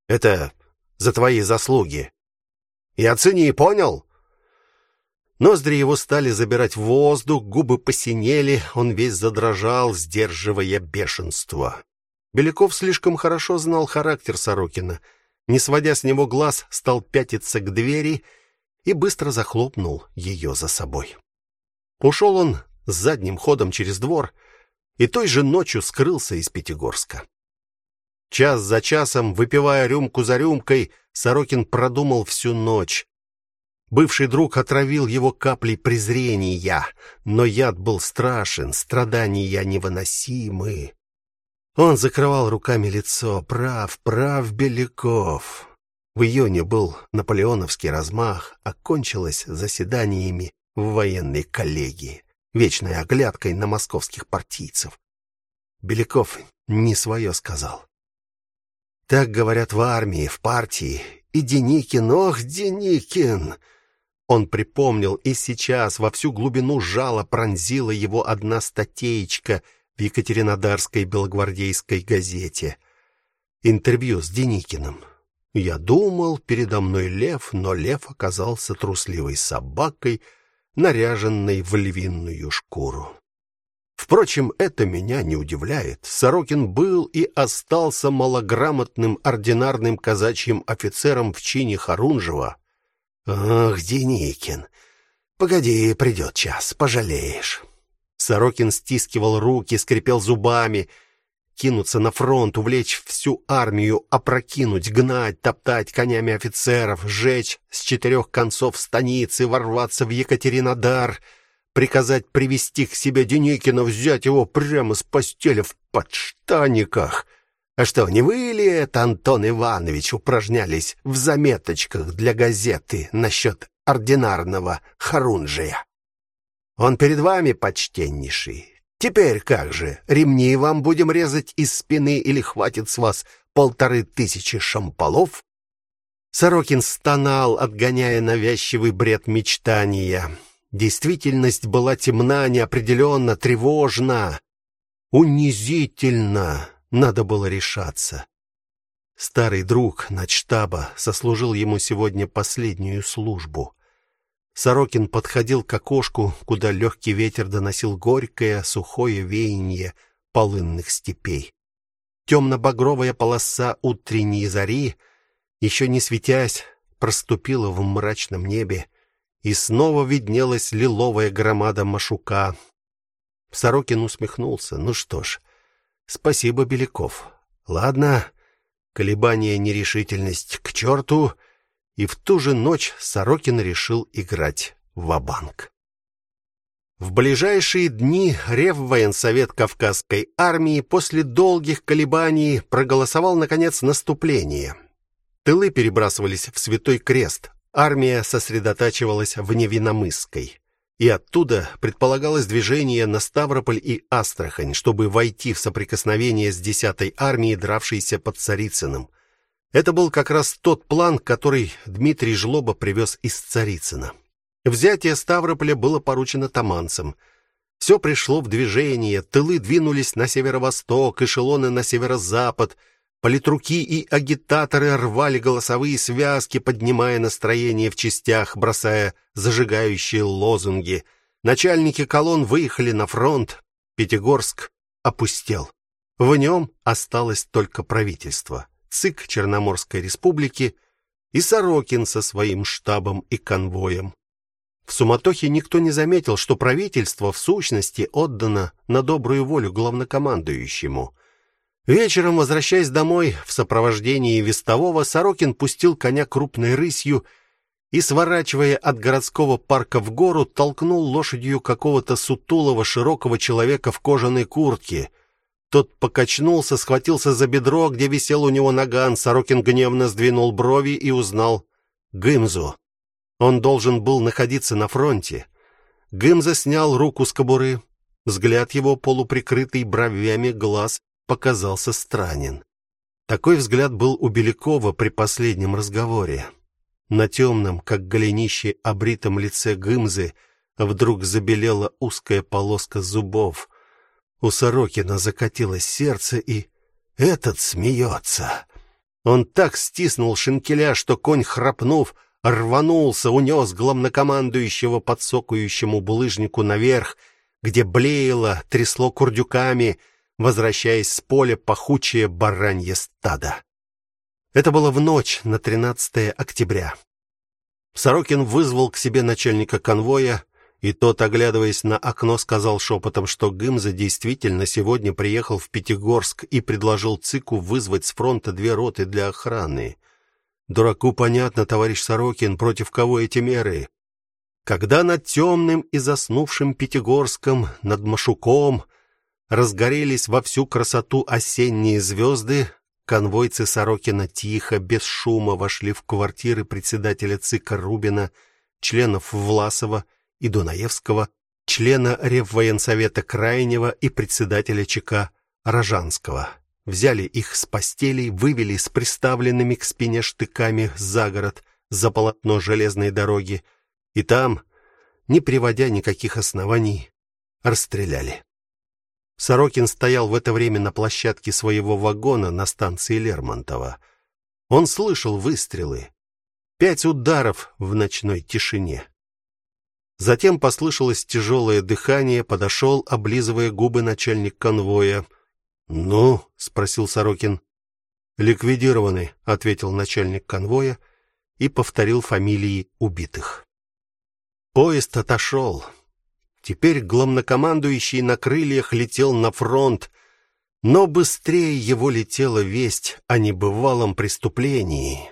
Это за твои заслуги. И оцени, понял? Ноздри его стали забирать воздух, губы посинели, он весь задрожал, сдерживая бешенство. Беляков слишком хорошо знал характер Сорокина. Не сводя с него глаз, стал пятиться к двери и быстро захлопнул ее за собой. Ушел он задним ходом через двор и той же ночью скрылся из Пятигорска. Час за часом, выпивая рюмку за рюмкой, Сорокин продумал всю ночь, Бывший друг отравил его каплей презрения, но яд был страшен, страдания невыносимы. Он закрывал руками лицо. Прав, прав Беляков. В июне был наполеоновский размах, окончилось заседаниями в военной коллегии, вечной оглядкой на московских партийцев. Беляков не свое сказал. Так говорят в армии, в партии. И Деникин, ох, Деникин! Он припомнил, и сейчас во всю глубину жала пронзила его одна статейка в Екатеринодарской белогвардейской газете. Интервью с Деникиным. Я думал, передо мной лев, но лев оказался трусливой собакой, наряженной в львиную шкуру. Впрочем, это меня не удивляет. Сорокин был и остался малограмотным ординарным казачьим офицером в чине Харунжева, Ах, Деникин. Погоди, придет час, пожалеешь. Сорокин стискивал руки, скрипел зубами. кинуться на фронт, увлечь всю армию, опрокинуть, гнать, топтать конями офицеров, сжечь с четырех концов станицы, ворваться в Екатеринодар, приказать привести к себе Деникина, взять его прямо с постели в подштаниках. А что, не вы ли это, Антон Иванович, упражнялись в заметочках для газеты насчет ординарного Харунжия? Он перед вами почтеннейший. Теперь как же, ремни вам будем резать из спины или хватит с вас полторы тысячи шамполов? Сорокин стонал, отгоняя навязчивый бред мечтания. Действительность была темна, неопределенна, тревожна, унизительна. Надо было решаться. Старый друг начштаба сослужил ему сегодня последнюю службу. Сорокин подходил к окошку, куда легкий ветер доносил горькое сухое веяние полынных степей. темно багровая полоса утренней зари, еще не светясь, проступила в мрачном небе, и снова виднелась лиловая громада Машука. Сорокин усмехнулся. Ну что ж, спасибо, Беляков. Ладно, колебания, нерешительность к черту — и в ту же ночь Сорокин решил играть в банк В ближайшие дни Реввоенсовет Кавказской армии после долгих колебаний проголосовал наконец наступление. Тылы перебрасывались в Святой Крест. Армия сосредотачивалась в Невиномысской. И оттуда предполагалось движение на Ставрополь и Астрахань, чтобы войти в соприкосновение с 10-й армией, дравшейся под Царицыным. Это был как раз тот план, который Дмитрий Жлоба привез из Царицына. Взятие Ставрополя было поручено таманцам. Все пришло в движение, тылы двинулись на северо-восток, эшелоны на северо-запад. Политруки и агитаторы рвали голосовые связки, поднимая настроение в частях, бросая зажигающие лозунги. Начальники колонн выехали на фронт. Пятигорск опустел. В нем осталось только правительство. ЦИК Черноморской республики и Сорокин со своим штабом и конвоем. В суматохе никто не заметил, что правительство в сущности отдано на добрую волю главнокомандующему. Вечером, возвращаясь домой в сопровождении вестового, Сорокин пустил коня крупной рысью и, сворачивая от городского парка в гору, толкнул лошадью какого-то сутулого широкого человека в кожаной куртке – тот покачнулся, схватился за бедро, где висел у него наган. Сорокин гневно сдвинул брови и узнал Гымзу. Он должен был находиться на фронте. Гымза снял руку с кобуры. Взгляд его, полуприкрытый бровями глаз, показался странен. Такой взгляд был у Белякова при последнем разговоре. На темном, как голенище, обритом лице Гымзы вдруг забелела узкая полоска зубов. У Сорокина закатилось сердце, и этот смеется. Он так стиснул шинкеля, что конь, храпнув, рванулся, унес главнокомандующего под сокающему булыжнику наверх, где блеяло, трясло курдюками, возвращаясь с поля пахучее баранье стадо. Это было в ночь на 13 октября. Сорокин вызвал к себе начальника конвоя, и тот, оглядываясь на окно, сказал шепотом, что Гымза действительно сегодня приехал в Пятигорск и предложил ЦИКу вызвать с фронта две роты для охраны. Дураку понятно, товарищ Сорокин, против кого эти меры. Когда над темным и заснувшим Пятигорском, над Машуком разгорелись во всю красоту осенние звезды, конвойцы Сорокина тихо, без шума вошли в квартиры председателя ЦИКа Рубина, членов Власова и Дунаевского, члена Реввоенсовета Крайнего и председателя ЧК Рожанского. Взяли их с постелей, вывели с приставленными к спине штыками за город, за полотно железной дороги, и там, не приводя никаких оснований, расстреляли. Сорокин стоял в это время на площадке своего вагона на станции Лермонтова. Он слышал выстрелы. Пять ударов в ночной тишине. Затем послышалось тяжелое дыхание, подошел, облизывая губы начальник конвоя. "Ну?" спросил Сорокин. "Ликвидированы", ответил начальник конвоя и повторил фамилии убитых. Поезд отошел. Теперь главнокомандующий на крыльях летел на фронт. Но быстрее его летела весть о небывалом преступлении.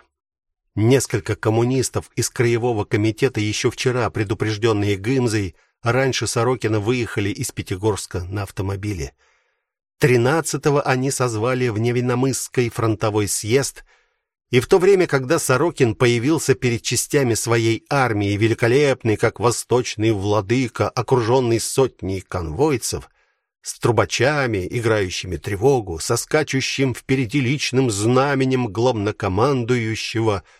Несколько коммунистов из краевого комитета еще вчера, предупрежденные Гымзой, раньше Сорокина выехали из Пятигорска на автомобиле. Тринадцатого они созвали в Невиномысский фронтовой съезд, и в то время, когда Сорокин появился перед частями своей армии, великолепный, как восточный владыка, окруженный сотней конвойцев, с трубачами, играющими тревогу, со скачущим впереди личным знаменем главнокомандующего –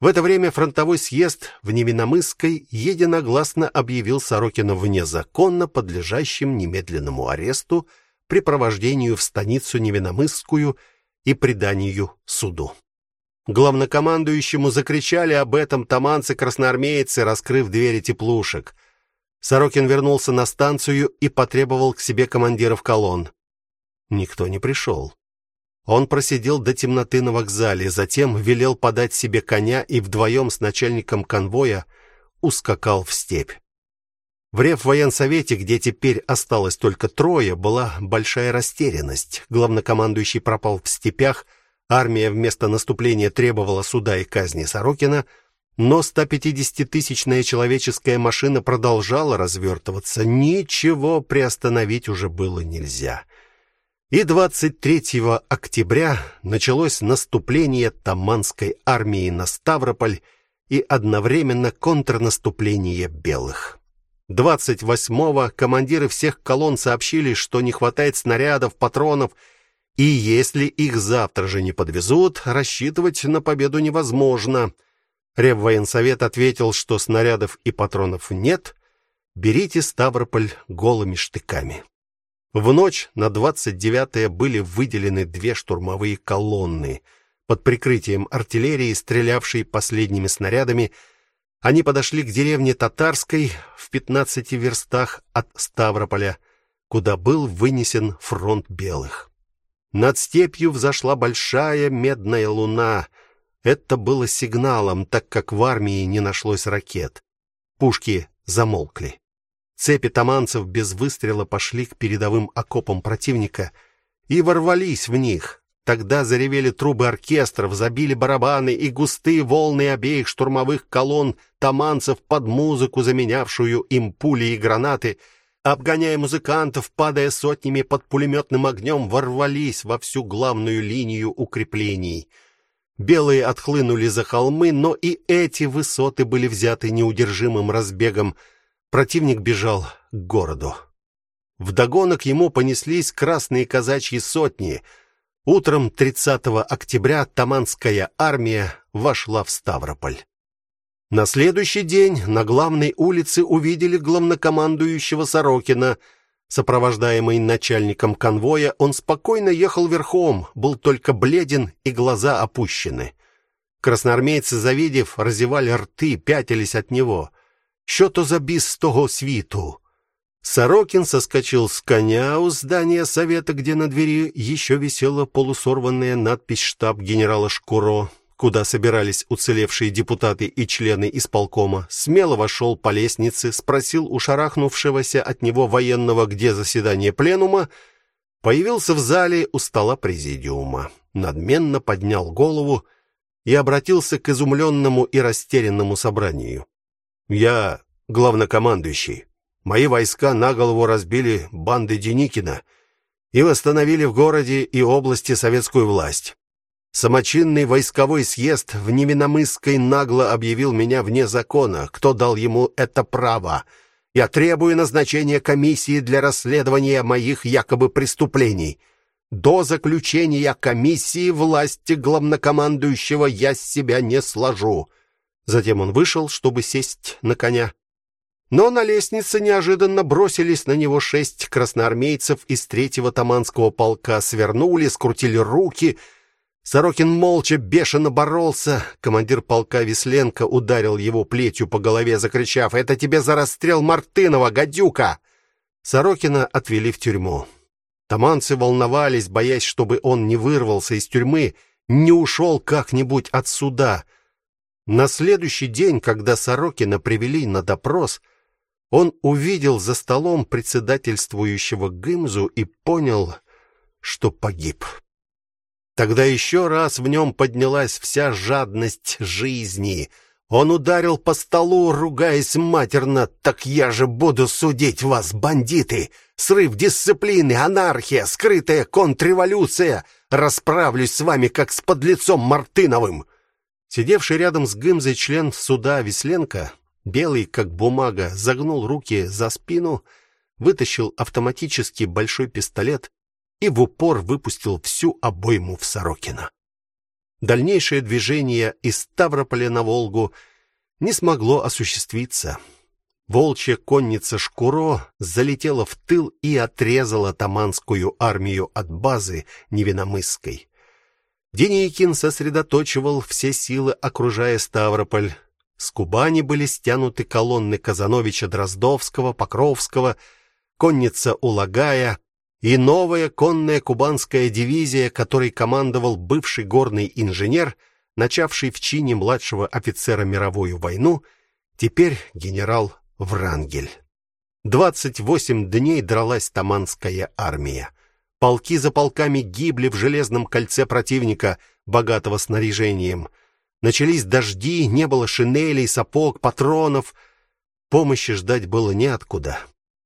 в это время фронтовой съезд в Невиномысской единогласно объявил Сорокина вне закона, подлежащим немедленному аресту, припровождению в станицу Невиномысскую и преданию суду. Главнокомандующему закричали об этом таманцы-красноармейцы, раскрыв двери теплушек. Сорокин вернулся на станцию и потребовал к себе командиров колонн. Никто не пришел. Он просидел до темноты на вокзале, затем велел подать себе коня и вдвоем с начальником конвоя ускакал в степь. В Реввоенсовете, где теперь осталось только трое, была большая растерянность. Главнокомандующий пропал в степях, армия вместо наступления требовала суда и казни Сорокина, но 150-тысячная человеческая машина продолжала развертываться. Ничего приостановить уже было нельзя. И 23 октября началось наступление Таманской армии на Ставрополь и одновременно контрнаступление белых. 28-го командиры всех колонн сообщили, что не хватает снарядов, патронов, и если их завтра же не подвезут, рассчитывать на победу невозможно. Реввоенсовет ответил, что снарядов и патронов нет. Берите Ставрополь голыми штыками. В ночь на 29-е были выделены две штурмовые колонны. Под прикрытием артиллерии, стрелявшей последними снарядами, они подошли к деревне Татарской в 15 верстах от Ставрополя, куда был вынесен фронт белых. Над степью взошла большая медная луна. Это было сигналом, так как в армии не нашлось ракет. Пушки замолкли. Цепи таманцев без выстрела пошли к передовым окопам противника и ворвались в них. Тогда заревели трубы оркестров, забили барабаны, и густые волны обеих штурмовых колонн таманцев под музыку, заменявшую им пули и гранаты, обгоняя музыкантов, падая сотнями под пулеметным огнем, ворвались во всю главную линию укреплений. Белые отхлынули за холмы, но и эти высоты были взяты неудержимым разбегом Противник бежал к городу. Вдогонок ему понеслись красные казачьи сотни. Утром 30 октября Таманская армия вошла в Ставрополь. На следующий день на главной улице увидели главнокомандующего Сорокина. Сопровождаемый начальником конвоя, он спокойно ехал верхом, был только бледен и глаза опущены. Красноармейцы, завидев, разевали рты, пятились от него. Що то за біс з того світу? Сорокин соскочил с коня у здания совета, где на двери еще висела полусорванная надпись штаб генерала Шкуро, куда собирались уцелевшие депутаты и члены исполкома. Смело вошел по лестнице, спросил у шарахнувшегося от него военного, где заседание пленума, появился в зале у стола президиума, надменно поднял голову и обратился к изумленному и растерянному собранию. Я главнокомандующий. Мои войска на голову разбили банды Деникина и восстановили в городе и области советскую власть. Самочинный войсковой съезд в Невиномысской нагло объявил меня вне закона. Кто дал ему это право? Я требую назначения комиссии для расследования моих якобы преступлений. До заключения комиссии власти главнокомандующего я с себя не сложу. Затем он вышел, чтобы сесть на коня. Но на лестнице неожиданно бросились на него шесть красноармейцев из третьего таманского полка, свернули, скрутили руки. Сорокин молча бешено боролся. Командир полка Висленко ударил его плетью по голове, закричав: "Это тебе за расстрел Мартынова, гадюка!" Сорокина отвели в тюрьму. Таманцы волновались, боясь, чтобы он не вырвался из тюрьмы, не ушел как-нибудь от суда. На следующий день, когда Сорокина привели на допрос, он увидел за столом председательствующего Гымзу и понял, что погиб. Тогда еще раз в нем поднялась вся жадность жизни. Он ударил по столу, ругаясь матерно: "Так я же буду судить вас, бандиты! Срыв дисциплины, анархия, скрытая контрреволюция! Расправлюсь с вами как с подлецом Мартыновым!" Сидевший рядом с Гымзой член суда Весленко, белый как бумага, загнул руки за спину, вытащил автоматический большой пистолет и в упор выпустил всю обойму в Сорокина. Дальнейшее движение из Ставрополя на Волгу не смогло осуществиться. Волчья конница Шкуро залетела в тыл и отрезала таманскую армию от базы Невиномысской. Деникин сосредоточивал все силы, окружая Ставрополь. С Кубани были стянуты колонны Казановича Дроздовского, Покровского, конница Улагая и новая конная кубанская дивизия, которой командовал бывший горный инженер, начавший в чине младшего офицера мировую войну, теперь генерал Врангель. 28 дней дралась таманская армия. Полки за полками гибли в железном кольце противника, богатого снаряжением. Начались дожди, не было шинелей, сапог, патронов. Помощи ждать было неоткуда.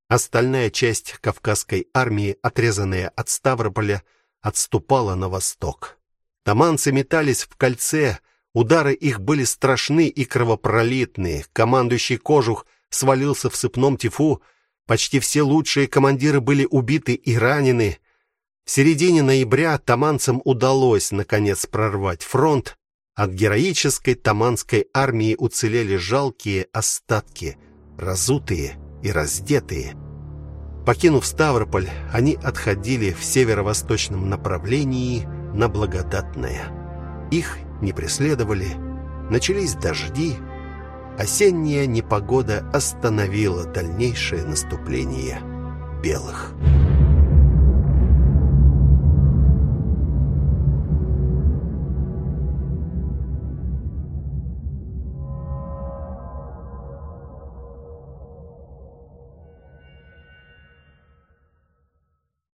Остальная часть кавказской армии, отрезанная от Ставрополя, отступала на восток. Таманцы метались в кольце, удары их были страшны и кровопролитные. Командующий Кожух свалился в сыпном тифу, почти все лучшие командиры были убиты и ранены. В середине ноября таманцам удалось наконец прорвать фронт. От героической таманской армии уцелели жалкие остатки, разутые и раздетые. Покинув Ставрополь, они отходили в северо-восточном направлении на Благодатное. Их не преследовали, начались дожди, осенняя непогода остановила дальнейшее наступление белых.